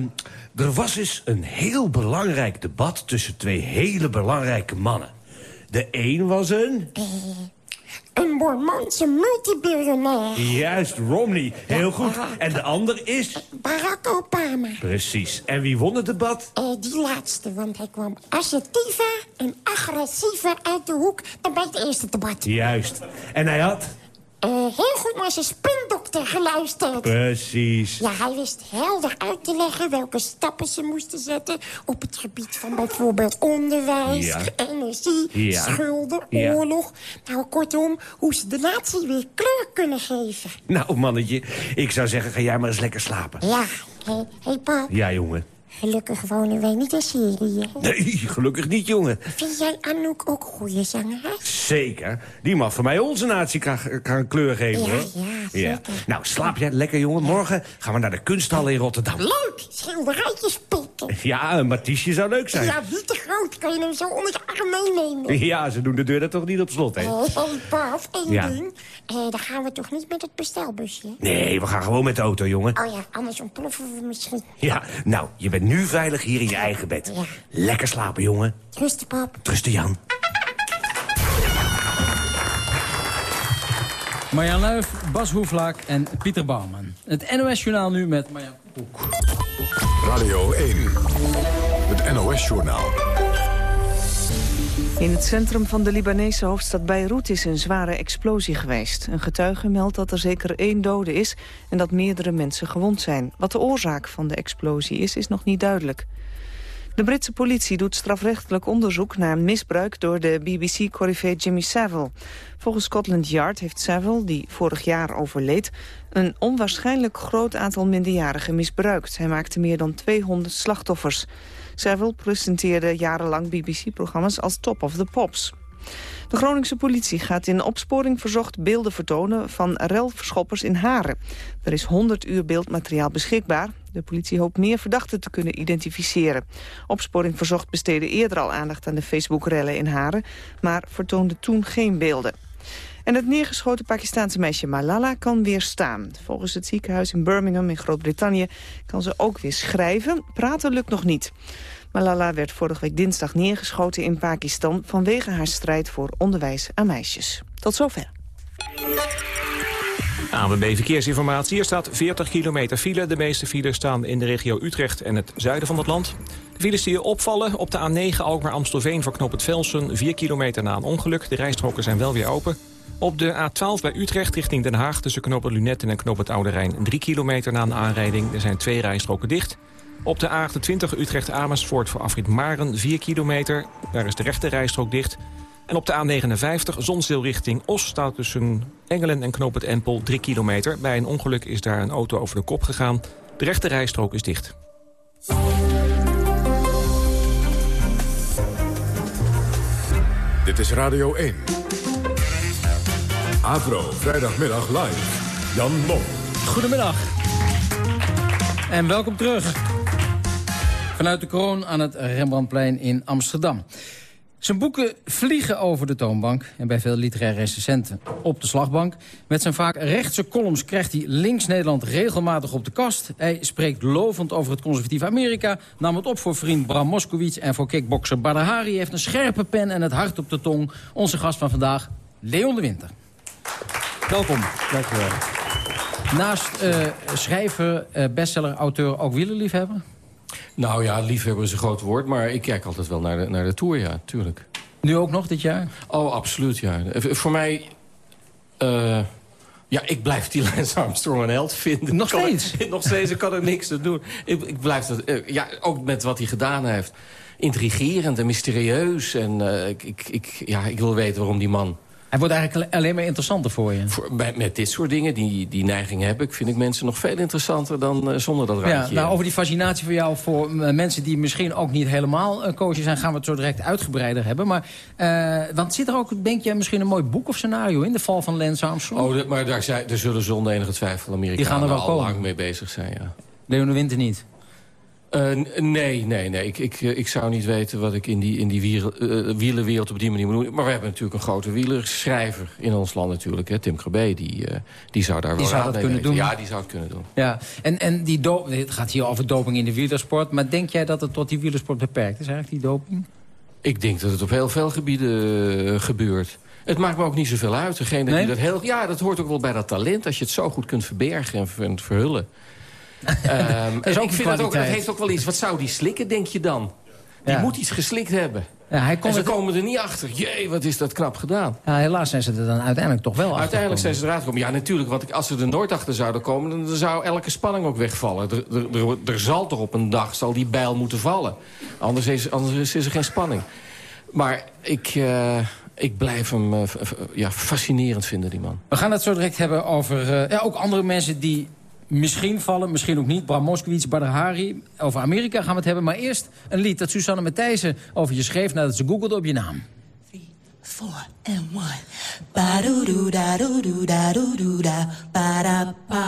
er was eens een heel belangrijk debat tussen twee hele belangrijke mannen. De een was een... Een Mormonse multibiljonair. Juist, Romney. Heel goed. En de ander is... Barack Obama. Precies. En wie won het debat? Eh, die laatste, want hij kwam assertiever en agressiever uit de hoek dan bij het eerste debat. Juist. En hij had... Eh, heel goed naar zijn spindokter dokter geluisterd. Precies. Ja, hij wist helder uit te leggen welke stappen ze moesten zetten... op het gebied van bijvoorbeeld onderwijs, Ja. energie, Ja. schulden, Ja. oorlog. Nou, kortom, hoe ze de natie weer kleur kunnen geven. Nou, mannetje, ik zou zeggen, ga jij maar eens lekker slapen. Ja, hé, hey, hey, pap, Ja, jongen. Gelukkig wonen wij niet in Syrië. Nee, gelukkig niet, jongen. Vind jij Anouk ook goede zangeres? Zeker. Die mag voor mij onze natie gaan, gaan kleur geven, Ja, hoor. ja, Nou, slaap jij lekker, jongen. Morgen gaan we naar de kunsthal in Rotterdam. Leuk, schilderijtjes pikken. Ja, een Matisse zou leuk zijn. Ja, niet te groot, kan je hem zo onder je arm meenemen. Ja, ze doen de deur er toch niet op slot, hè? Hé, hey, pap, één Ja. ding. Eh, dan gaan we toch niet met het bestelbusje? Nee, we gaan gewoon met de auto, jongen. Oh ja, anders ontploffen we misschien. Ja, nou, je bent nu veilig hier in je eigen bed. Lekker slapen, jongen. Rusten, pap. Trusten, Jan. Marjan Luif, Bas Hoeflaak en Pieter Bouwman. Het NOS-journaal nu met Marjan Koek. Radio 1, het NOS-journaal. In het centrum van de Libanese hoofdstad Beirut is een zware explosie geweest. Een getuige meldt dat er zeker één dode is en dat meerdere mensen gewond zijn. Wat de oorzaak van de explosie is, is nog niet duidelijk. De Britse politie doet strafrechtelijk onderzoek naar misbruik door de BBC-corrivé Jimmy Savile. Volgens Scotland Yard heeft Savile, die vorig jaar overleed, een onwaarschijnlijk groot aantal minderjarigen misbruikt. Hij maakte meer dan 200 slachtoffers. Savile presenteerde jarenlang BBC-programma's als Top of the Pops. De Groningse politie gaat in opsporing verzocht beelden vertonen van relverschoppers in Haren. Er is 100 uur beeldmateriaal beschikbaar. De politie hoopt meer verdachten te kunnen identificeren. Opsporing verzocht besteedde eerder al aandacht aan de Facebook-rellen in Haren, maar vertoonde toen geen beelden. En het neergeschoten Pakistaanse meisje Malala kan weer staan. Volgens het ziekenhuis in Birmingham in Groot-Brittannië kan ze ook weer schrijven. Praten lukt nog niet. Malala werd vorige week dinsdag neergeschoten in Pakistan... vanwege haar strijd voor onderwijs aan meisjes. Tot zover. ANWB Verkeersinformatie. Er staat 40 kilometer file. De meeste files staan in de regio Utrecht en het zuiden van het land. De files die je opvallen op de A9 Alkmaar-Amstelveen voor knop het Velsen. 4 kilometer na een ongeluk. De rijstroken zijn wel weer open. Op de A12 bij Utrecht richting Den Haag tussen knop het Lunetten en knop het Oude Rijn. 3 kilometer na een aanrijding. Er zijn twee rijstroken dicht. Op de A28 Utrecht-Amersfoort voor afrit Maren 4 kilometer. Daar is de rechte rijstrook dicht. En op de A59 Zonzeel richting Os staat tussen Engelen en Knoop het Empel 3 kilometer. Bij een ongeluk is daar een auto over de kop gegaan. De rechte rijstrook is dicht. Dit is Radio 1. Avro, vrijdagmiddag live. Jan Mom. Goedemiddag. En welkom terug. Vanuit de kroon aan het Rembrandtplein in Amsterdam. Zijn boeken vliegen over de toonbank en bij veel literaire recensenten op de slagbank. Met zijn vaak rechtse columns krijgt hij links Nederland regelmatig op de kast. Hij spreekt lovend over het conservatieve Amerika, nam het op voor vriend Bram Moskowitz en voor kickbokser Badr Hari. Hij heeft een scherpe pen en het hart op de tong. Onze gast van vandaag, Leon de Winter. Welkom. Dank u wel. Naast eh, schrijver, eh, bestseller, auteur, ook wielerliefhebber? Nou ja, liefhebber is een groot woord, maar ik kijk altijd wel naar de, naar de Tour, ja, tuurlijk. Nu ook nog dit jaar? Oh, absoluut, ja. Eh, Voor mij... ja, ik blijf die Lance Armstrong een held vinden. Nog steeds? nog steeds, ik kan er niks aan doen. Ik, ik blijf dat... ja, ook met wat hij gedaan heeft. Intrigerend en mysterieus. En ik, ik, ja, ik wil weten waarom die man... Hij wordt eigenlijk alleen maar interessanter voor je. Voor, bij, met dit soort dingen, die, die neiging heb ik... vind ik mensen nog veel interessanter dan eh, zonder dat Ja, randje. nou, over die fascinatie voor jou voor eh, mensen die misschien ook niet helemaal uh, coaches zijn... gaan we het zo direct uitgebreider hebben. Maar, eh, want zit er ook, denk jij, misschien een mooi boek of scenario in? De val van Lance Armstrong? Oh, dat- maar daar, zijn, daar zullen zonder enige twijfel Amerikanen Die gaan er wel al komen. lang mee bezig zijn, ja. Leon de Winter niet? Eh, nee, nee, nee. Ik, ik, eh, ik zou niet weten wat ik in die, in die wier, eh, wielerwereld op die manier moet doen. Maar we hebben natuurlijk een grote wielerschrijver in ons land natuurlijk. Hè, Tim Krabbe, die, die zou daar Die wel zou mee kunnen weten. doen. Ja, die zou het kunnen doen. Ja, en, en die het gaat hier over doping in de wielersport. Maar denk jij dat het tot die wielersport beperkt is eigenlijk, die doping? Ik denk dat het op heel veel gebieden gebeurt. Het maakt me ook niet zoveel uit. Degene Nee? die dat heel, ja, dat hoort ook wel bij dat talent. Als je het zo goed kunt verbergen en ver- verhullen. En ook ik vind dat ook, dat heeft ook wel iets. Wat zou die slikken, denk je dan? Die Ja. moet iets geslikt hebben. Ja, hij kon en ze het- komen er niet achter. Jee, wat is dat knap gedaan. Ja, helaas zijn ze er dan uiteindelijk toch wel achter Uiteindelijk zijn ze eruit gekomen. Ja, natuurlijk, want als ze er nooit achter zouden komen... dan zou elke spanning ook wegvallen. Er, er, er, er zal toch op een dag zal die bijl moeten vallen. Anders is, anders is er geen spanning. Maar ik, eh, ik blijf hem eh, ja, fascinerend vinden, die man. We gaan het zo direct hebben over eh, ja, ook andere mensen die misschien vallen, misschien ook niet. Bram Moskowitz, Badr Hari. Over Amerika gaan we het hebben. Maar eerst een lied dat Susanne Matthijssen over je schreef... nadat ze googelde op je naam. four and one. Ba da da.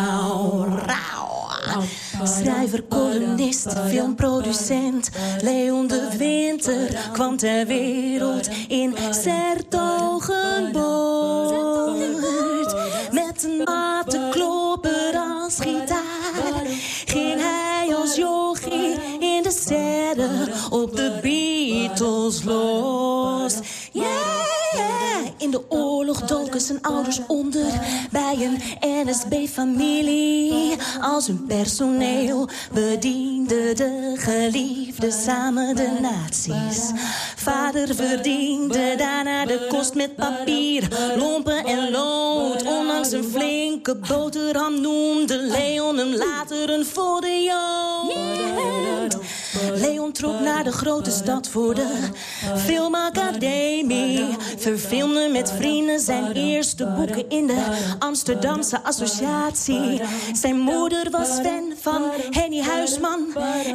Schrijver, columnist, filmproducent Leon de Winter kwam ter wereld in Sertogenboord. Met een matenklopper als gitaar ging hij als jochie in de serre op de Beatles los. In de oorlog doken zijn ouders onder bij een NSB-familie. Als hun personeel bediende de geliefde samen de nazi's. Vader verdiende daarna de kost met papier, lompen en lood. Ondanks een flinke boterham noemde Leon hem later een voor de. Trok naar de grote stad voor de filmacademie. Verfilmde met vrienden zijn eerste boeken in de Amsterdamse associatie. Zijn moeder was fan van Henny Huisman.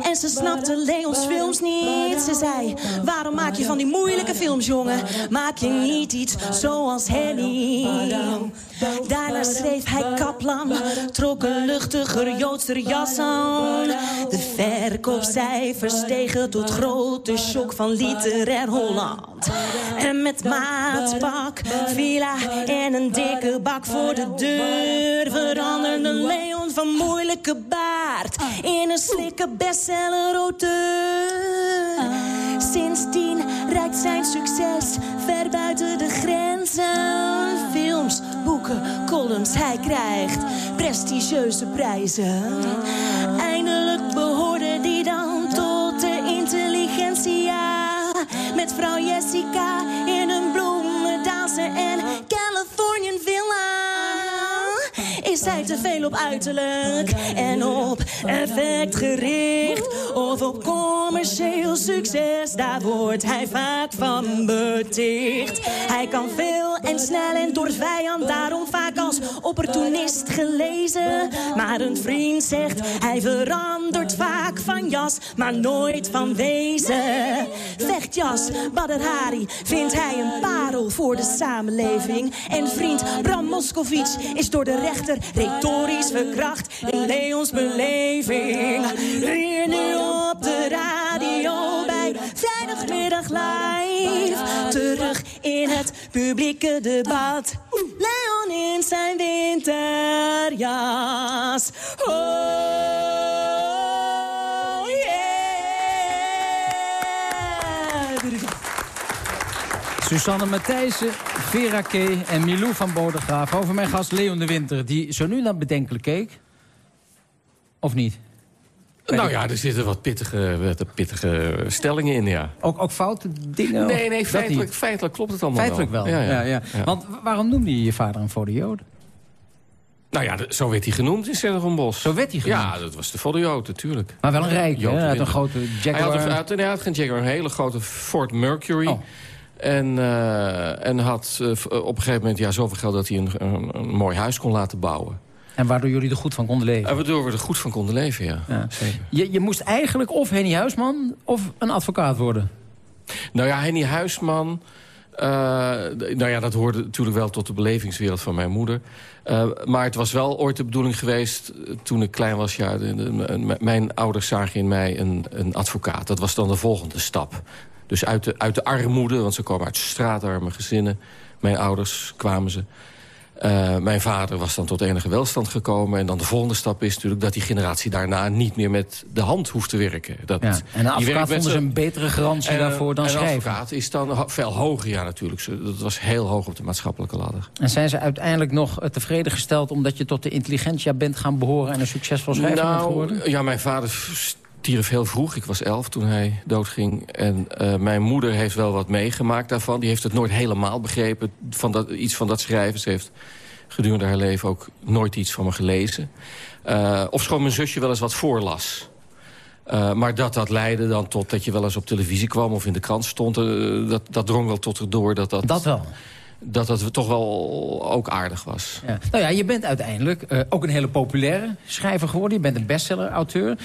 En ze snapte Leons films niet. Ze zei, waarom maak je van die moeilijke films, jongen? Maak je niet iets zoals Henny? Daarna schreef hij Kaplan, trok een luchtiger Joodser jas aan. De verkoopcijfers tot grote shock van literair Holland. En met maatpak, villa en een dikke bak voor de deur... veranderde Leon van moeilijke baard in een slikke bestseller-auteur. Sindsdien reikt zijn succes ver buiten de grenzen. Films, boeken, columns, hij krijgt prestigieuze prijzen. Eindelijk Met vrouw Jessica Hij te veel op uiterlijk en op effect gericht? Of op commercieel succes, daar wordt hij vaak van beticht. Hij kan veel en snel en door vijand, daarom vaak als opportunist gelezen. Maar een vriend zegt, hij verandert vaak van jas, maar nooit van wezen. Vechtjas, Badr vindt hij een parel voor de samenleving. En vriend Bram Moskowitz is door de rechter retorisch verkracht in Leons beleving. Hier nu op de radio bij Vrijdagmiddag live. Terug in het publieke debat. Leon in zijn winterjas. Oh, yeah. Susanne Matthijssen, Vera K. en Milou van Bodegraaf. Over mijn gast Leon de Winter, die zo nu naar bedenkelijk keek. Of niet? Nou ja, er zitten wat pittige, wat pittige stellingen in, ja. Ook, ook foute dingen? Nee, nee, feitelijk, feitelijk klopt het allemaal Feitelijk wel, ja, ja. Ja. Want waarom noemde je je vader een Joden? Nou ja, zo werd hij genoemd in Sertogenbos. Zo werd hij genoemd? Ja, dat was de Jood, natuurlijk. Maar wel een Jood hè? Hij had een grote Jaguar. Hij had, een- hij had, hij had geen Jaguar, een hele grote Ford Mercury. Oh. En, eh, en had eh, v- op een gegeven moment ja, zoveel geld dat hij een, een, een mooi huis kon laten bouwen. En waardoor jullie er goed van konden leven. En waardoor we er goed van konden leven, ja. Ja. Zeker. Je, je moest eigenlijk of Henny Huisman of een advocaat worden. Nou ja, Henny Huisman... eh, nou ja, dat hoorde natuurlijk wel tot de belevingswereld van mijn moeder. Eh, maar het was wel ooit de bedoeling geweest, eh, toen ik klein was... Ja, de- de- m- mijn ouders zagen in mij een, een advocaat. Dat was dan de volgende stap. Dus uit de, uit de armoede, want ze komen uit straatarme gezinnen. Mijn ouders kwamen ze. Eh, mijn vader was dan tot enige welstand gekomen. En dan de volgende stap is natuurlijk dat die generatie daarna... niet meer met de hand hoeft te werken. Dat, Ja. En een advocaat vonden ze een betere garantie en, daarvoor dan en schrijven. Een advocaat is dan veel hoger, ja natuurlijk. Dat was heel hoog op de maatschappelijke ladder. En zijn ze uiteindelijk nog eh, tevreden gesteld... omdat je tot de intelligentia bent gaan behoren... en een succesvol schrijver bent nou, geworden? ja, mijn vader stierf heel vroeg. Ik was elf toen hij doodging. En uh, mijn moeder heeft wel wat meegemaakt daarvan. Die heeft het nooit helemaal begrepen, van dat, iets van dat schrijven. Ze heeft gedurende haar leven ook nooit iets van me gelezen. Uh, of schoon mijn zusje wel eens wat voorlas. Uh, maar dat dat leidde dan tot dat je wel eens op televisie kwam... of in de krant stond, dat, dat drong wel tot erdoor. Dat, dat, dat wel? Dat dat toch wel ook aardig was. Ja. Nou ja, je bent uiteindelijk uh, ook een hele populaire schrijver geworden. Je bent een bestseller-auteur.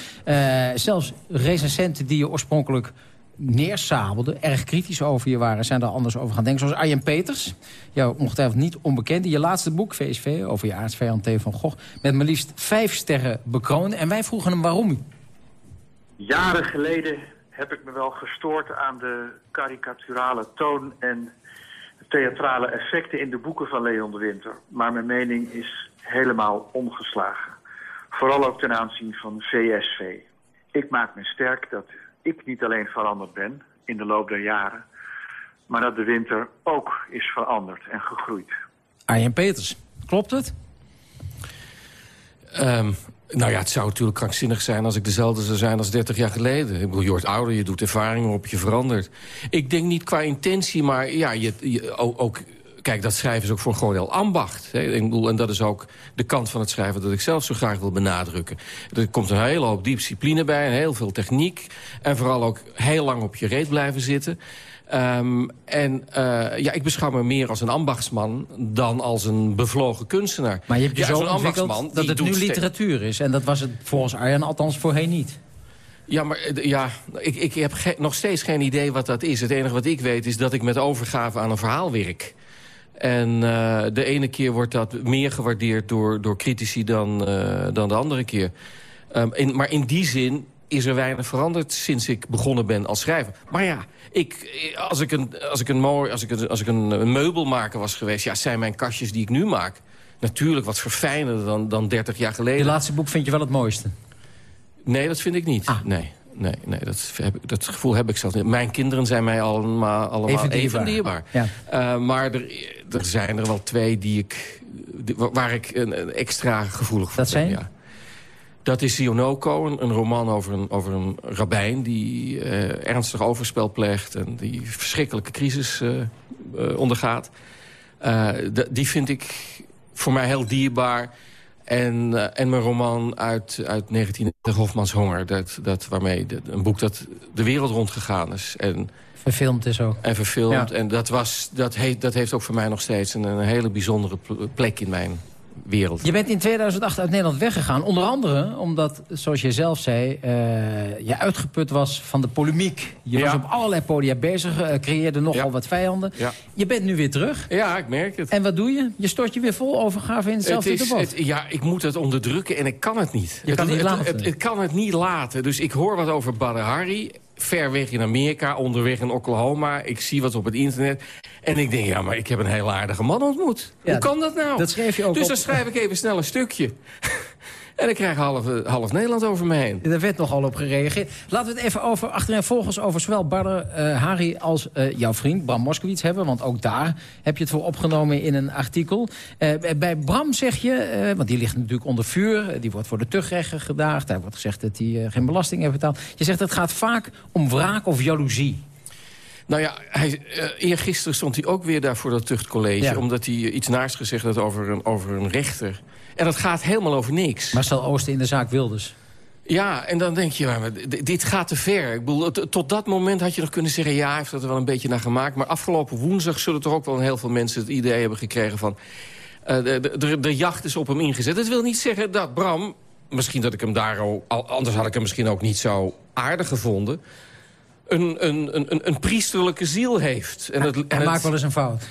zelfs recensenten die je oorspronkelijk neersabelden, erg kritisch over je waren... zijn daar anders over gaan denken. Zoals Arjen Peters, jou ongetwijfeld niet onbekend. Die je laatste boek, VSV, over je aardsvijand Theo van Gogh... met maar liefst vijf sterren bekroond. En wij vroegen hem waarom. Jaren geleden heb ik me wel gestoord aan de karikaturale toon... en theatrale effecten in de boeken van Leon de Winter. Maar mijn mening is helemaal omgeslagen. Vooral ook ten aanzien van VSV. Ik maak me sterk dat ik niet alleen veranderd ben in de loop der jaren... maar dat de winter ook is veranderd en gegroeid. Arjen Peters, klopt het? Um, nou ja, het zou natuurlijk krankzinnig zijn als ik dezelfde zou zijn als 30 jaar geleden. Ik bedoel, je wordt ouder, je doet ervaringen op, je verandert. Ik denk niet qua intentie, maar ja, je, ook, Kijk, dat schrijven is ook voor een groot deel ambacht. Hè. Ik bedoel, en dat is ook de kant van het schrijven dat ik zelf zo graag wil benadrukken. Er komt een hele hoop discipline bij, heel veel techniek. En vooral ook heel lang op je reet blijven zitten. Um, en uh, ja, ik beschouw me meer als een ambachtsman dan als een bevlogen kunstenaar. Maar je hebt je ja, zo ontwikkeld dat het nu literatuur is. En dat was het volgens Arjan althans voorheen niet. Ja, maar ja, ik, ik heb nog steeds geen idee wat dat is. Het enige wat ik weet is dat ik met overgave aan een verhaal werk. En uh, de ene keer wordt dat meer gewaardeerd door, door critici dan, uh, dan de andere keer. Um, in, maar in die zin is er weinig veranderd sinds ik begonnen ben als schrijver. Maar ja, ik, als ik een, als ik een, mooi, als ik een, als ik een, een meubelmaker was geweest... ja, zijn mijn kastjes die ik nu maak natuurlijk wat verfijnder dan, dan 30 jaar geleden. Je laatste boek vind je wel het mooiste? Nee, dat vind ik niet. Ah. Nee, nee, nee dat, heb, dat gevoel heb ik zelf niet. Mijn kinderen zijn mij allemaal, allemaal even dierbaar. Even dierbaar. Ja. Uh, maar er, er zijn er wel twee die ik, die, waar ik een, een, extra gevoelig voor dat ben. Dat zijn? Ja. Dat is Sionoko, een, een, roman over een, over een rabbijn... die uh, ernstig overspel pleegt en die verschrikkelijke crisis uh, uh, ondergaat. die vind ik voor mij heel dierbaar. En, en mijn roman uit, uit 1990, Hofmans Honger... Dat, dat waarmee de, een boek dat de wereld rondgegaan is. En, verfilmd is ook. En verfilmd. Ja. En dat, was, dat, heet, dat heeft ook voor mij nog steeds een, een hele bijzondere plek in mijn wereld. Je bent in 2008 uit Nederland weggegaan. Onder andere omdat, zoals je zelf zei, uh, je uitgeput was van de polemiek. Je ja. was op allerlei podia bezig, uh, creëerde nogal ja. wat vijanden. Ja. Je bent nu weer terug. Ja, ik merk het. En wat doe je? Je stort je weer vol overgave in hetzelfde het is, debat. Het, ja, ik moet het onderdrukken en ik kan het niet. Je kan het, niet laten. Het, kan het niet laten. Dus ik hoor wat over Badr Hari ver weg in Amerika, onderweg in Oklahoma. Ik zie wat op het internet. En ik denk, ja, maar ik heb een heel aardige man ontmoet. Ja, Hoe kan dat nou? Dat schreef je ook dus op... dan schrijf ik even snel een stukje. En ik krijg half, half Nederland over me heen. Daar werd nogal op gereageerd. Laten we het even over, achterin volgens over zowel Badr uh, Hari als uh, jouw vriend Bram Moskowitz hebben. Want ook daar heb je het voor opgenomen in een artikel. Uh, bij Bram zeg je, want die ligt natuurlijk onder vuur. Die wordt voor de tuchtrechter gedaagd. Daar wordt gezegd dat hij geen belasting heeft betaald. Je zegt het gaat vaak om wraak of jaloezie. Nou ja, hij, uh, eergisteren stond hij ook weer daar voor dat tuchtcollege... Ja. omdat hij iets naars gezegd had over een, over een rechter. En dat gaat helemaal over niks. Marcel Oosten in de zaak Wilders. Ja, en dan denk je, maar dit gaat te ver. Ik bedoel, tot dat moment had je nog kunnen zeggen... ja, hij heeft dat er wel een beetje naar gemaakt. Maar afgelopen woensdag zullen toch ook wel heel veel mensen het idee hebben gekregen van... Uh, de, de, de jacht is op hem ingezet. Dat wil niet zeggen dat Bram... misschien dat ik hem daar al... anders had ik hem misschien ook niet zo aardig gevonden... Een, een, een, een priesterlijke ziel heeft. En het, hij en maakt het, wel eens een fout.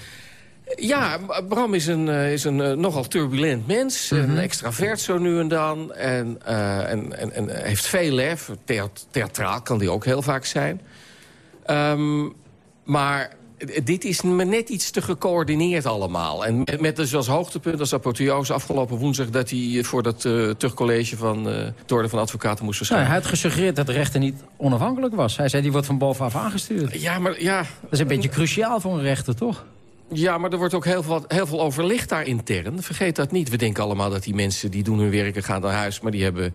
Ja, Bram is een, is een uh, nogal turbulent mens. Mm -hmm. Een extravert zo nu en dan. En, uh, en, en, en, heeft veel lef. Theat theatraal kan die ook heel vaak zijn. Um, maar dit is me net iets te gecoördineerd allemaal. En met, met dus als hoogtepunt, als apotheose afgelopen woensdag... dat hij voor dat uh, terugcollege van uh, de Orde van Advocaten moest verschijnen. Nou, hij had gesuggereerd dat de rechter niet onafhankelijk was. Hij zei, die wordt van bovenaf aangestuurd. Ja, maar ja... Dat is een beetje cruciaal voor een rechter, toch? Ja, maar er wordt ook heel veel, heel veel overlicht daar intern. Vergeet dat niet. We denken allemaal dat die mensen die doen hun werk en gaan naar huis... maar die hebben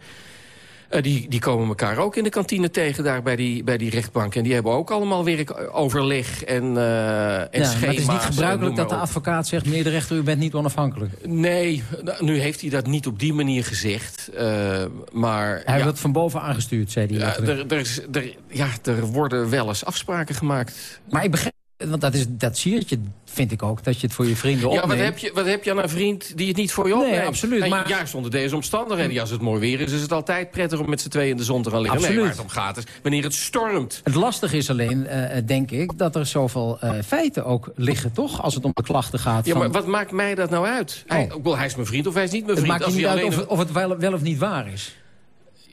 Eh, die, die komen elkaar ook in de kantine tegen daar bij die, bij die rechtbank. En die hebben ook allemaal werkoverleg en, uh, en ja, schema's. Maar het is niet gebruikelijk dat de advocaat zegt... meneer de rechter, u bent niet onafhankelijk. Nee, nou, nu heeft hij dat niet op die manier gezegd. Uh, maar, hij ja, wordt van boven aangestuurd, zei hij. Ja, er, er, is, er, ja, er worden wel eens afspraken gemaakt. Maar ik begrijp, want dat, is, dat siertje vind ik ook, dat je het voor je vrienden ja, opneemt. wat heb, je, wat heb je aan een vriend die het niet voor je Nee, opneemt? absoluut, En maar- Juist onder deze omstandigheden. Ja, als het mooi weer is, is het altijd prettig om met z'n tweeën in de zon te gaan liggen. Nee, Absoluut. waar het om gaat is wanneer het stormt. Het lastige is alleen, eh, denk ik, dat er zoveel eh, feiten ook liggen, toch? Als het om de klachten gaat. Ja, van- maar wat maakt mij dat nou uit? Hij, ik bedoel, hij is mijn vriend of hij is niet mijn het vriend. maakt je Als niet hij uit of, alleen- het- of het wel, wel of niet waar is.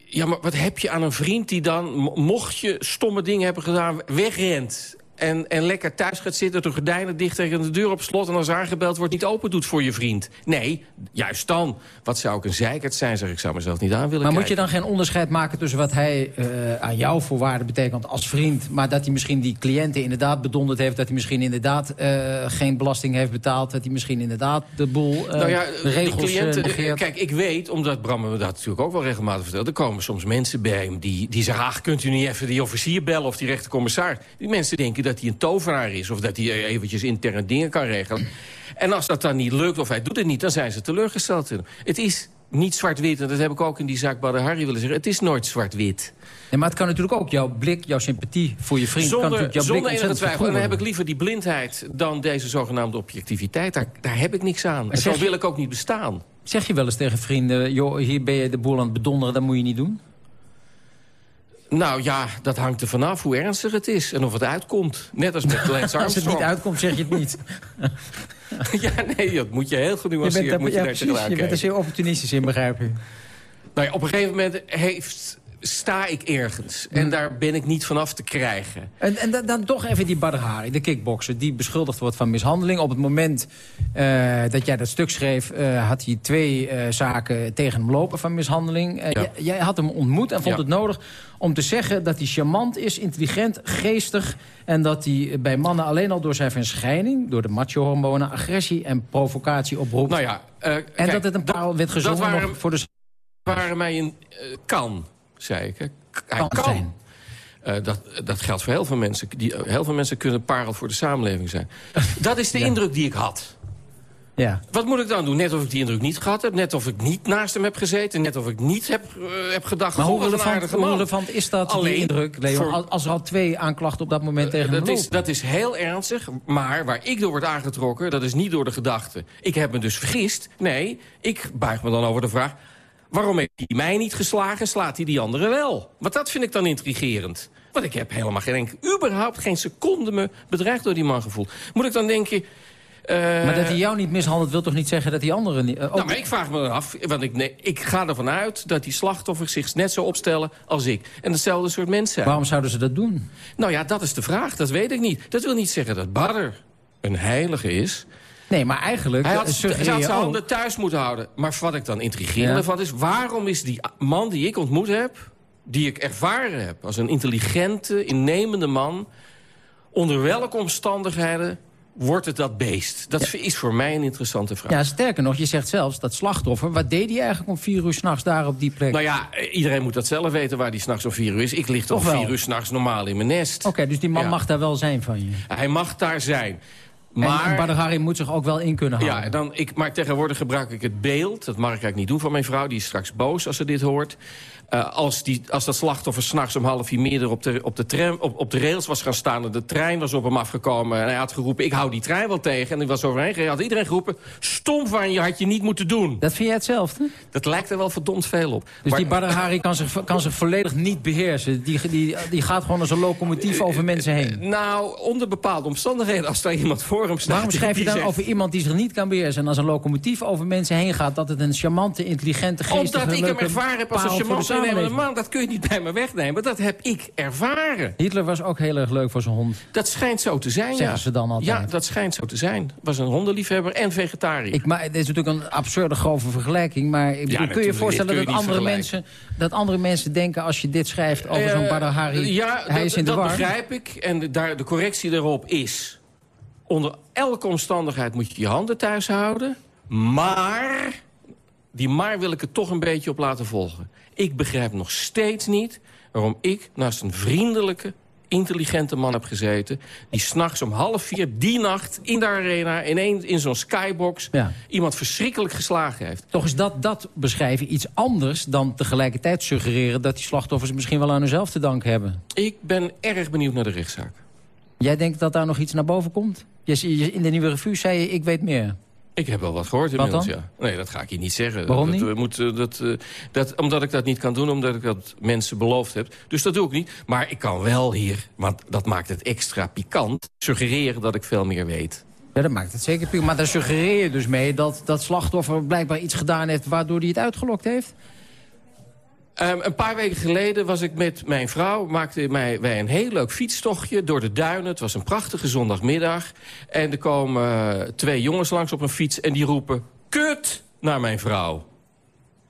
Ja, maar wat heb je aan een vriend die dan, mo- mocht je stomme dingen hebben gedaan, wegrent... En, en lekker thuis gaat zitten, de gordijnen dicht tegen de deur op slot... en als er aangebeld wordt, niet open doet voor je vriend. Nee, juist dan. Wat zou ik een zeikert zijn, zeg ik. zou mezelf niet aan willen Maar moet je dan geen onderscheid maken tussen wat hij eh, aan jou voor waarde betekent als vriend... maar dat hij misschien die cliënten inderdaad bedonderd heeft... dat hij misschien inderdaad eh, geen belasting heeft betaald... dat hij misschien inderdaad de boel, nou ja, de regels cliënten. Kijk, ik weet, omdat Bram me dat natuurlijk ook wel regelmatig vertelt... er komen soms mensen bij hem die, die zeggen... ach, kunt u niet even die officier bellen of die rechtercommissaris? Die mensen denken dat hij een tovenaar is... of dat hij eventjes interne dingen kan regelen. En als dat dan niet lukt of hij doet het niet... dan zijn ze teleurgesteld in hem. Het is niet zwart-wit, en dat heb ik ook in die zaak Badr Harry willen zeggen. Het is nooit zwart-wit. Nee, maar het kan natuurlijk ook jouw blik, jouw sympathie voor je vriend... kan Zonder, jouw zonder enige twijfel. En dan heb ik liever die blindheid dan deze zogenaamde objectiviteit. Daar, daar heb ik niks aan. En zo je- wil ik ook niet bestaan. Zeg je wel eens tegen vrienden... joh, hier ben je de boel aan het bedonderen, dat moet je niet doen? Nou ja, dat hangt er vanaf hoe ernstig het is. En of het uitkomt. Net als met Lance Armstrong. Als het niet uitkomt, zeg je het niet. ja, nee, dat moet je heel Je genuanceerd bent, moet je ja, daar precies, je bent er zeer opportunistisch in, begrijp je. Nou ja, op een gegeven moment heeft, sta ik ergens. En daar ben ik niet vanaf te krijgen. En, en dan, dan toch even die Badr Hari, de kickbokser... die beschuldigd wordt van mishandeling. Op het moment eh, dat jij dat stuk schreef... eh, had hij twee eh, zaken tegen hem lopen van mishandeling. Ja. jij, jij had hem ontmoet en vond Ja. het nodig om te zeggen... dat hij charmant is, intelligent, geestig... en dat hij bij mannen alleen al door zijn verschijning... door de macho-hormonen, agressie en provocatie oproept. Nou ja, en kijk, dat het een paal werd gezongen waren- nog voor de... waren mij een kan, zei ik. hè. Hij Kan kan. zijn. Eh, dat, dat geldt voor heel veel mensen. Die, eh, heel veel mensen kunnen parel voor de samenleving zijn. dat is de indruk die ik had. Ja. Wat moet ik dan doen? Net of ik die indruk niet gehad heb. Net of ik niet naast hem heb gezeten. Net of ik niet heb, eh, heb gedacht... Maar hoe "Goh, wat een relevant, hoe man." relevant is dat, Alleen die indruk, voor- Als- er al twee aanklachten op dat moment tegen hem dat lopen. is, dat is heel ernstig, maar waar ik door word aangetrokken... dat is niet door de gedachte. Ik heb me dus vergist. Nee, ik buig me dan over de vraag... waarom heeft hij mij niet geslagen, slaat hij die anderen wel? Want dat vind ik dan intrigerend. Want ik heb helemaal geen enkel, überhaupt geen seconde me bedreigd door die man gevoeld. Moet ik dan denken... eh, Maar dat hij jou niet mishandelt, wil toch niet zeggen dat die anderen niet... eh, ook- nou, maar ik vraag me af, want ik, nee, ik ga ervan uit... dat die slachtoffers zich net zo opstellen als ik. En hetzelfde soort mensen zijn. Waarom zouden ze dat doen? Nou ja, dat is de vraag. Dat weet ik niet. Dat wil niet zeggen dat Badr een heilige is. Nee, maar eigenlijk... Hij eh, had, had je zijn ook- handen thuis moeten houden. Maar wat ik dan intrigerend Ja. van is... waarom is die man die ik ontmoet heb... die ik ervaren heb als een intelligente, innemende man... onder welke omstandigheden wordt het dat beest? Dat is voor mij een interessante vraag. Ja, sterker nog, je zegt zelfs dat slachtoffer... wat deed hij eigenlijk om vier uur s'nachts daar op die plek? Nou ja, eh, iedereen moet dat zelf weten waar die s'nachts om vier uur is. Ik lig toch om vier uur s'nachts normaal in mijn nest. Oké, dus die man Ja. mag daar wel zijn van je. Hij mag daar zijn. Maar... En, Badr Hari moet zich ook wel in kunnen houden. Ja, dan, ik, maar tegenwoordig gebruik ik het beeld. Dat mag ik eigenlijk niet doen van mijn vrouw. Die is straks boos als ze dit hoort. Eh, als, die, als dat slachtoffer s'nachts om half vier meerder op de, op, de tram, op, op de rails was gaan staan... en de trein was op hem afgekomen en hij had geroepen... ik hou die trein wel tegen en hij was overheen gereden... had iedereen geroepen, stom van je, had je niet moeten doen. Dat vind jij hetzelfde? Dat lijkt er wel verdomd veel op. Dus Maar- die Badr Hari kan zich, kan zich volledig niet beheersen. Die, die, die gaat gewoon als een locomotief over mensen heen. Nou, onder bepaalde omstandigheden, als daar iemand voor hem staat... Waarom schrijf je dan zegt- over iemand die zich niet kan beheersen... en als een locomotief over mensen heen gaat... dat het een charmante, intelligente, geestige, Omdat ik hem ervaren heb als een parel charmante innemende samenleving. man. Dat kun je niet bij me wegnemen. Dat heb ik ervaren. Hitler was ook heel erg leuk voor zijn hond. Dat schijnt zo te zijn, Zeggen ja. ze dan altijd. Ja, dat schijnt zo te zijn. Was een hondenliefhebber en vegetariër. Ik, maar het is natuurlijk een absurde grove vergelijking. Maar ik bedoel, kun je je voorstellen dit kun dat je andere, mensen, dat andere mensen denken... als je dit schrijft over zo'n Eh, Badr Hari... Ja, hij dat, is in de dat war. begrijp ik. En de, daar, de correctie daarop is... onder elke omstandigheid moet je je handen thuis houden. Maar Die maar wil ik het toch een beetje op laten volgen. Ik begrijp nog steeds niet waarom ik naast een vriendelijke, intelligente man heb gezeten... die s'nachts om half vier, die nacht, in de arena... in, in zo'n skybox, Ja. iemand verschrikkelijk geslagen heeft. Toch is dat, dat beschrijven iets anders dan tegelijkertijd suggereren... dat die slachtoffers misschien wel aan hunzelf te danken hebben. Ik ben erg benieuwd naar de rechtszaak. Jij denkt dat daar nog iets naar boven komt? In de Nieuwe Revue zei je, ik weet meer. Ik heb wel wat gehoord inmiddels, dan? ja. Nee, dat ga ik je niet zeggen. Waarom niet? we moeten- dat, eh, dat, omdat ik dat niet kan doen, omdat ik dat mensen beloofd heb. Dus dat doe ik niet. Maar ik kan wel hier, want dat maakt het extra pikant... suggereren dat ik veel meer weet. Ja, dat maakt het zeker puur. Maar daar suggereer je dus mee dat dat slachtoffer blijkbaar iets gedaan heeft... waardoor hij het uitgelokt heeft? Ehm, een paar weken geleden was ik met mijn vrouw... maakten mij, wij een heel leuk fietstochtje door de duinen. Het was een prachtige zondagmiddag. En er komen eh, twee jongens langs op een fiets en die roepen... Kut! naar mijn vrouw.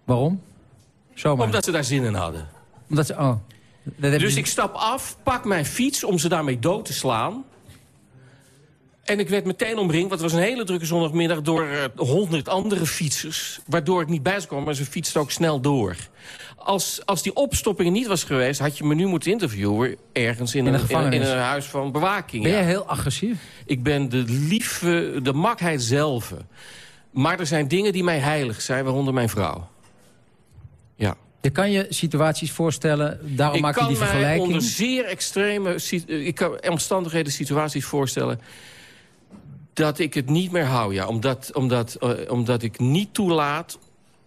Waarom? Zomaar. Omdat ze daar zin in hadden. Omdat ze, oh. Dus ik stap af, pak mijn fiets om ze daarmee dood te slaan. En ik werd meteen omringd, want het was een hele drukke zondagmiddag... door honderd andere fietsers, waardoor ik niet bij ze kwam... maar ze fietsten ook snel door. Als, als die opstopping niet was geweest... had je me nu moeten interviewen ergens in, In een, in, een huis van bewaking. Ben ja. jij heel agressief? Ik ben de lieve, de makheid zelf. Maar er zijn dingen die mij heilig zijn, waaronder mijn vrouw. Ja. Je kan je situaties voorstellen, daarom ik maak je kan die vergelijking. onder zeer extreme eh, ik kan omstandigheden, situaties voorstellen... dat ik het niet meer hou, ja. Omdat, omdat, eh, omdat ik niet toelaat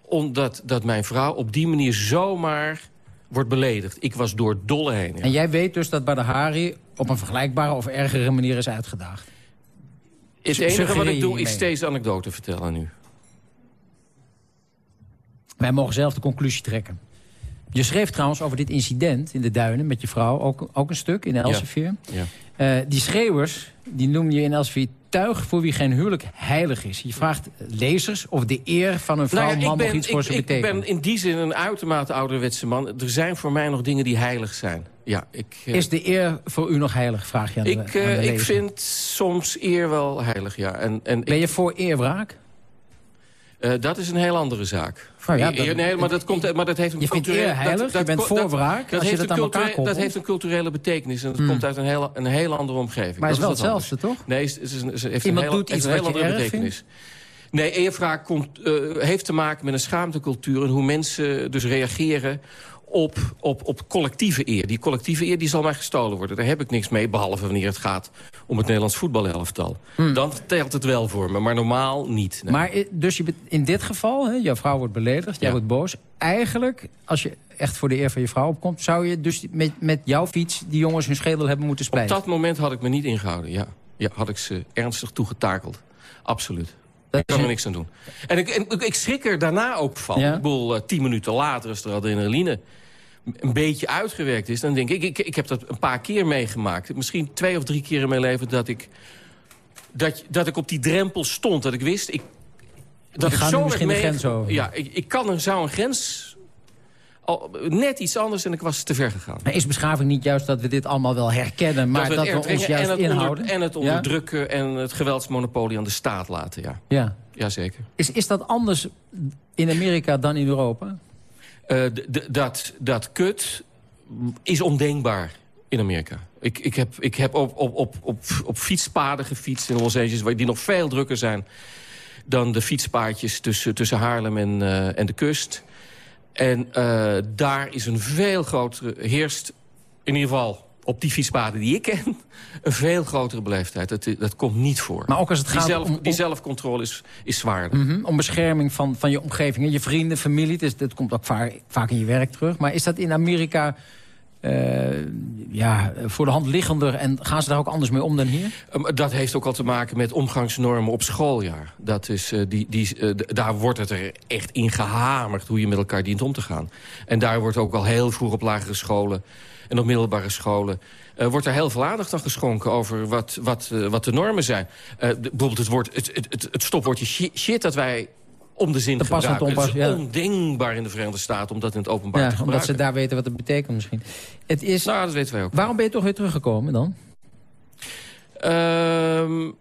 omdat, dat mijn vrouw op die manier zomaar wordt beledigd. Ik was door dolle heen. ja. En jij weet dus dat Badr Hari op een vergelijkbare of ergere manier is uitgedaagd. Het enige wat ik doe is steeds anekdote vertellen nu. Wij mogen zelf de conclusie trekken. Je schreef trouwens over dit incident in de duinen met je vrouw ook, ook een stuk in Elsevier. Ja. Eh, die schreeuwers, die noem je in Elsevier tuig voor wie geen huwelijk heilig is. Je vraagt lezers of de eer van een vrouw Nou ja, man ik nog iets voor ik, ze ik betekent. ben in die zin een uitermate ouderwetse man. Er zijn voor mij nog dingen die heilig zijn. Ja, ik, eh, Is de eer voor u nog heilig, vraag je aan de, ik, aan eh, de ik vind soms eer wel heilig, ja. En, en Ben je voor eerwraak? Eh, dat is een heel andere zaak. Ja, dat- nee, maar dat, komt, maar dat heeft een Je culturele- heilig, dat- je dat- bent dat- voor wraak, als je heeft dat een. Dat heeft een culturele betekenis en dat Hmm. komt uit een hele, een hele andere omgeving. Maar het Dat is wel anders. hetzelfde, toch? Nee, het, is het heeft Iemand een hele, doet iets een je andere betekenis. Nee, eerwraak komt, eh, heeft te maken met een schaamtecultuur... en hoe mensen dus reageren op, op, op collectieve eer. Die collectieve eer die zal mij gestolen worden. Daar heb ik niks mee, behalve wanneer het gaat om het Nederlands voetbalelftal. Dan telt het wel voor me, maar normaal niet. nee. Maar i- dus je, in dit geval, hè, jouw vrouw wordt beledigd, jij wordt boos. Eigenlijk, als je echt voor de eer van je vrouw opkomt... zou je dus met, met jouw fiets die jongens hun schedel hebben moeten Op splijten. dat moment had ik me niet ingehouden, ja. Ja, had ik ze ernstig toegetakeld. Absoluut. Ik kan er niks aan doen. En ik, en ik, ik schrik er daarna ook van. Ja? Ik bedoel, eh, tien minuten later als de adrenaline een beetje uitgewerkt is... dan denk ik, ik, ik heb dat een paar keer meegemaakt. Misschien twee of drie keer in mijn leven dat ik, dat, dat ik op die drempel stond. Dat ik wist, ik, dat ik zo de meege- grens over. Ja, ik, ik kan er, zou een grens... Al, net iets anders en ik was te ver gegaan. Maar is beschaving niet juist dat we dit allemaal wel herkennen... maar dat, we ons juist en het inhouden? Onder, en het Ja? onderdrukken en het geweldsmonopolie aan de staat laten, ja. Ja. Jazeker. Is, is dat anders in Amerika dan in Europa? Eh, dat, dat kut is ondenkbaar in Amerika. Ik, ik heb, ik heb op, op, op, op, op fietspaden gefietst in Los Angeles... die nog veel drukker zijn dan de fietspaadjes tussen, tussen Haarlem en, eh, en de kust. En eh, daar is een veel grotere... heerst in ieder geval op die fietspaden die ik ken... een veel grotere beleefdheid. Dat, dat komt niet voor. Maar ook als het die, gaat zelf, om- om- die zelfcontrole is, is zwaarder. Mhm, Om bescherming van, van je omgeving, je vrienden, familie. Dus dat komt ook vaak, vaak in je werk terug. Maar is dat in Amerika eh, ja, voor de hand liggender... en gaan ze daar ook anders mee om dan hier? Um, Dat heeft ook al te maken met omgangsnormen op schooljaar. Dat is, eh, die, die, eh, daar wordt het er echt in gehamerd hoe je met elkaar dient om te gaan. En daar wordt ook al heel vroeg op lagere scholen en op middelbare scholen... eh, wordt er heel veel aandacht aan geschonken over wat, wat, eh, wat de normen zijn. Eh, de- bijvoorbeeld het, woord, het, het, het, het stopwoordje shi- shit dat wij om de zin Te gebruiken. Het is ja. ondenkbaar in de Verenigde Staten om dat in het openbaar Ja, te omdat gebruiken. ze daar weten wat het betekent misschien. Het is, Nou, dat weten wij ook. waarom ben je toch weer teruggekomen dan? Ehm,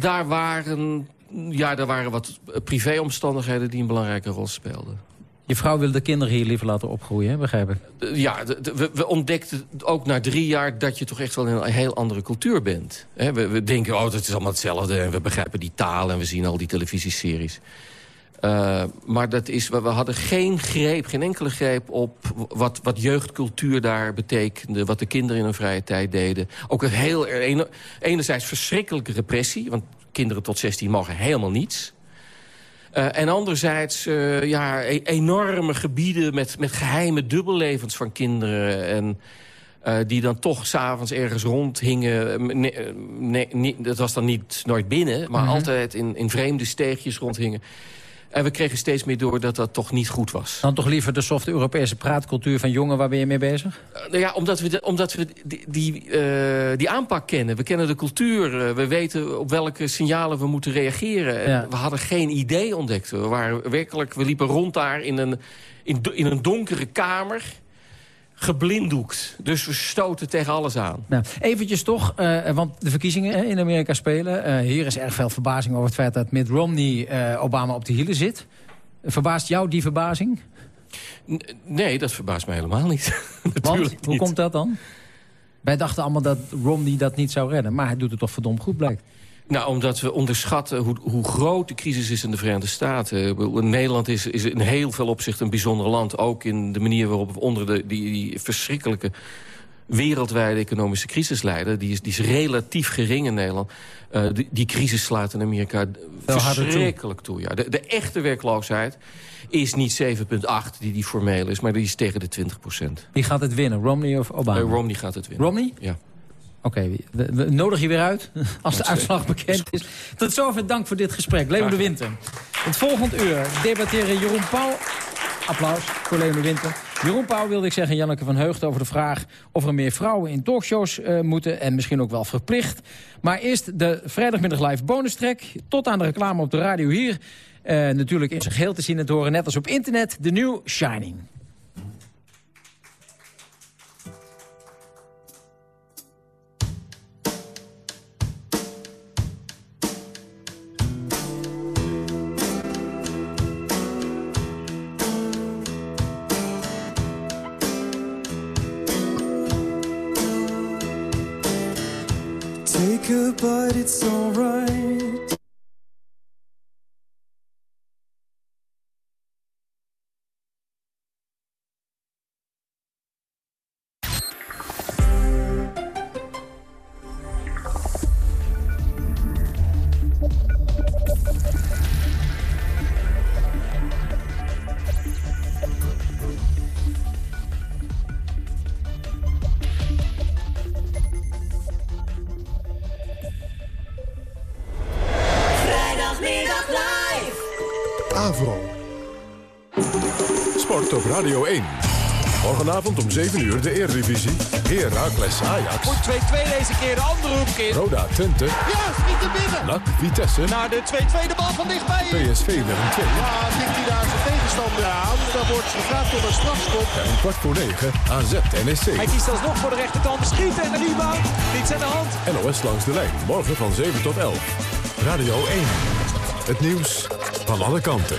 daar waren ja, er waren wat privéomstandigheden die een belangrijke rol speelden. Je vrouw wil de kinderen hier liever laten opgroeien, hè? begrijp ik? Uh, ja, we, ontdekten ook na drie jaar dat je toch echt wel in een heel andere cultuur bent. We, denken, oh, het is allemaal hetzelfde en we begrijpen die taal en we zien al die televisieseries. Uh, maar dat is, we, we hadden geen greep, geen enkele greep op wat, wat jeugdcultuur daar betekende. Wat de kinderen in hun vrije tijd deden. Ook een heel, enerzijds verschrikkelijke repressie. Want kinderen tot 16 mogen helemaal niets. Uh, en anderzijds uh, ja, e enorme gebieden met, met geheime dubbellevens van kinderen. En uh, die dan toch s'avonds ergens rondhingen. Nee, dat was dan niet nooit binnen, maar mm -hmm. altijd in, in vreemde steegjes rondhingen. En we kregen steeds meer door dat dat toch niet goed was. Dan toch liever de softe Europese praatcultuur van jongen... waar ben je mee bezig? Uh, nou ja, omdat we, de, omdat we die, die, uh, die aanpak kennen. We kennen de cultuur. Uh, we weten op welke signalen we moeten reageren. Ja. we hadden geen idee ontdekt. We, waren werkelijk, we liepen rond daar in een, in, in een donkere kamer geblinddoekt. Dus we stoten tegen alles aan. Nou, eventjes toch, uh, want de verkiezingen in Amerika spelen. Uh, hier is erg veel verbazing over het feit dat Mitt Romney uh, Obama op de hielen zit. Verbaast jou die verbazing? N nee, dat verbaast mij helemaal niet. want, hoe komt dat dan? Wij dachten allemaal dat Romney dat niet zou redden. Maar hij doet het toch verdomd goed, blijkt. Nou, omdat we onderschatten hoe, hoe groot de crisis is in de Verenigde Staten. Nederland is, is in heel veel opzichten een bijzonder land. Ook in de manier waarop we onder de, die, die verschrikkelijke wereldwijde economische crisis leiden. Die is, die is relatief gering in Nederland. Uh, die, die crisis slaat in Amerika Wel verschrikkelijk toe. toe ja. de, de echte werkloosheid is niet 7,8 die die formeel is, maar die is tegen de 20 procent. Wie gaat het winnen, Romney of Obama? Uh, Romney gaat het winnen. Romney? Ja. Oké, okay, we, we nodigen je weer uit als de uitslag bekend is. Tot zover dank voor dit gesprek. Leo de Winter. Het volgende uur debatteren Jeroen Pauw... Applaus voor Leo de Winter. Jeroen Pauw wilde ik zeggen, Janneke van Heugd... over de vraag of er meer vrouwen in talkshows uh, moeten... en misschien ook wel verplicht. Maar eerst de vrijdagmiddag live bonus track. Tot aan de reclame op de radio hier. Uh, natuurlijk in zijn geheel te zien en te horen, net als op internet. De nieuw Shining. It's alright. Radio 1. Morgenavond om 7 uur de Eredivisie. Heracles Ajax. Voor 2-2 deze keer de andere hoek in. Roda Twente. Ja, niet te binnen. NAC Vitesse. Naar de 2-2 de bal van dichtbij. PSV Willem 2. Ja, tikt hij daar zijn tegenstander aan. Dan wordt gevraagd om een strafschop. En kwart voor 9 AZ NSC. Hij kiest alsnog voor de rechterkant. Schieten en de rebound. Niets aan de hand. NOS langs de lijn. Morgen van 7 tot 11. Radio 1. Het nieuws van alle kanten.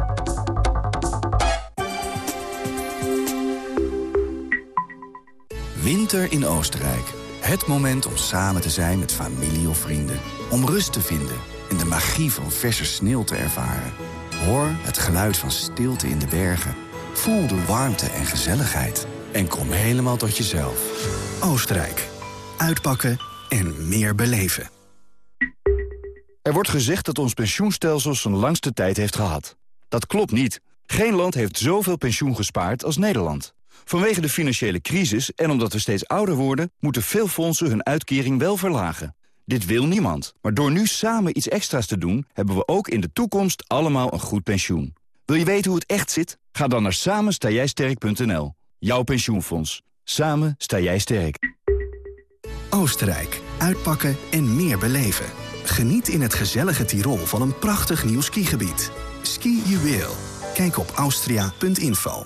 Winter in Oostenrijk. Het moment om samen te zijn met familie of vrienden. Om rust te vinden en de magie van verse sneeuw te ervaren. Hoor het geluid van stilte in de bergen. Voel de warmte en gezelligheid. En kom helemaal tot jezelf. Oostenrijk. Uitpakken en meer beleven. Er wordt gezegd dat ons pensioenstelsel zijn langste tijd heeft gehad. Dat klopt niet. Geen land heeft zoveel pensioen gespaard als Nederland. Vanwege de financiële crisis en omdat we steeds ouder worden... moeten veel fondsen hun uitkering wel verlagen. Dit wil niemand. Maar door nu samen iets extra's te doen... hebben we ook in de toekomst allemaal een goed pensioen. Wil je weten hoe het echt zit? Ga dan naar samenstaaijsterk.nl. Jouw pensioenfonds. Samen sta jij sterk. Oostenrijk. Uitpakken en meer beleven. Geniet in het gezellige Tirol van een prachtig nieuw skigebied. Ski Juweel. Kijk op austria.info.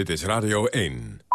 Dit is Radio 1.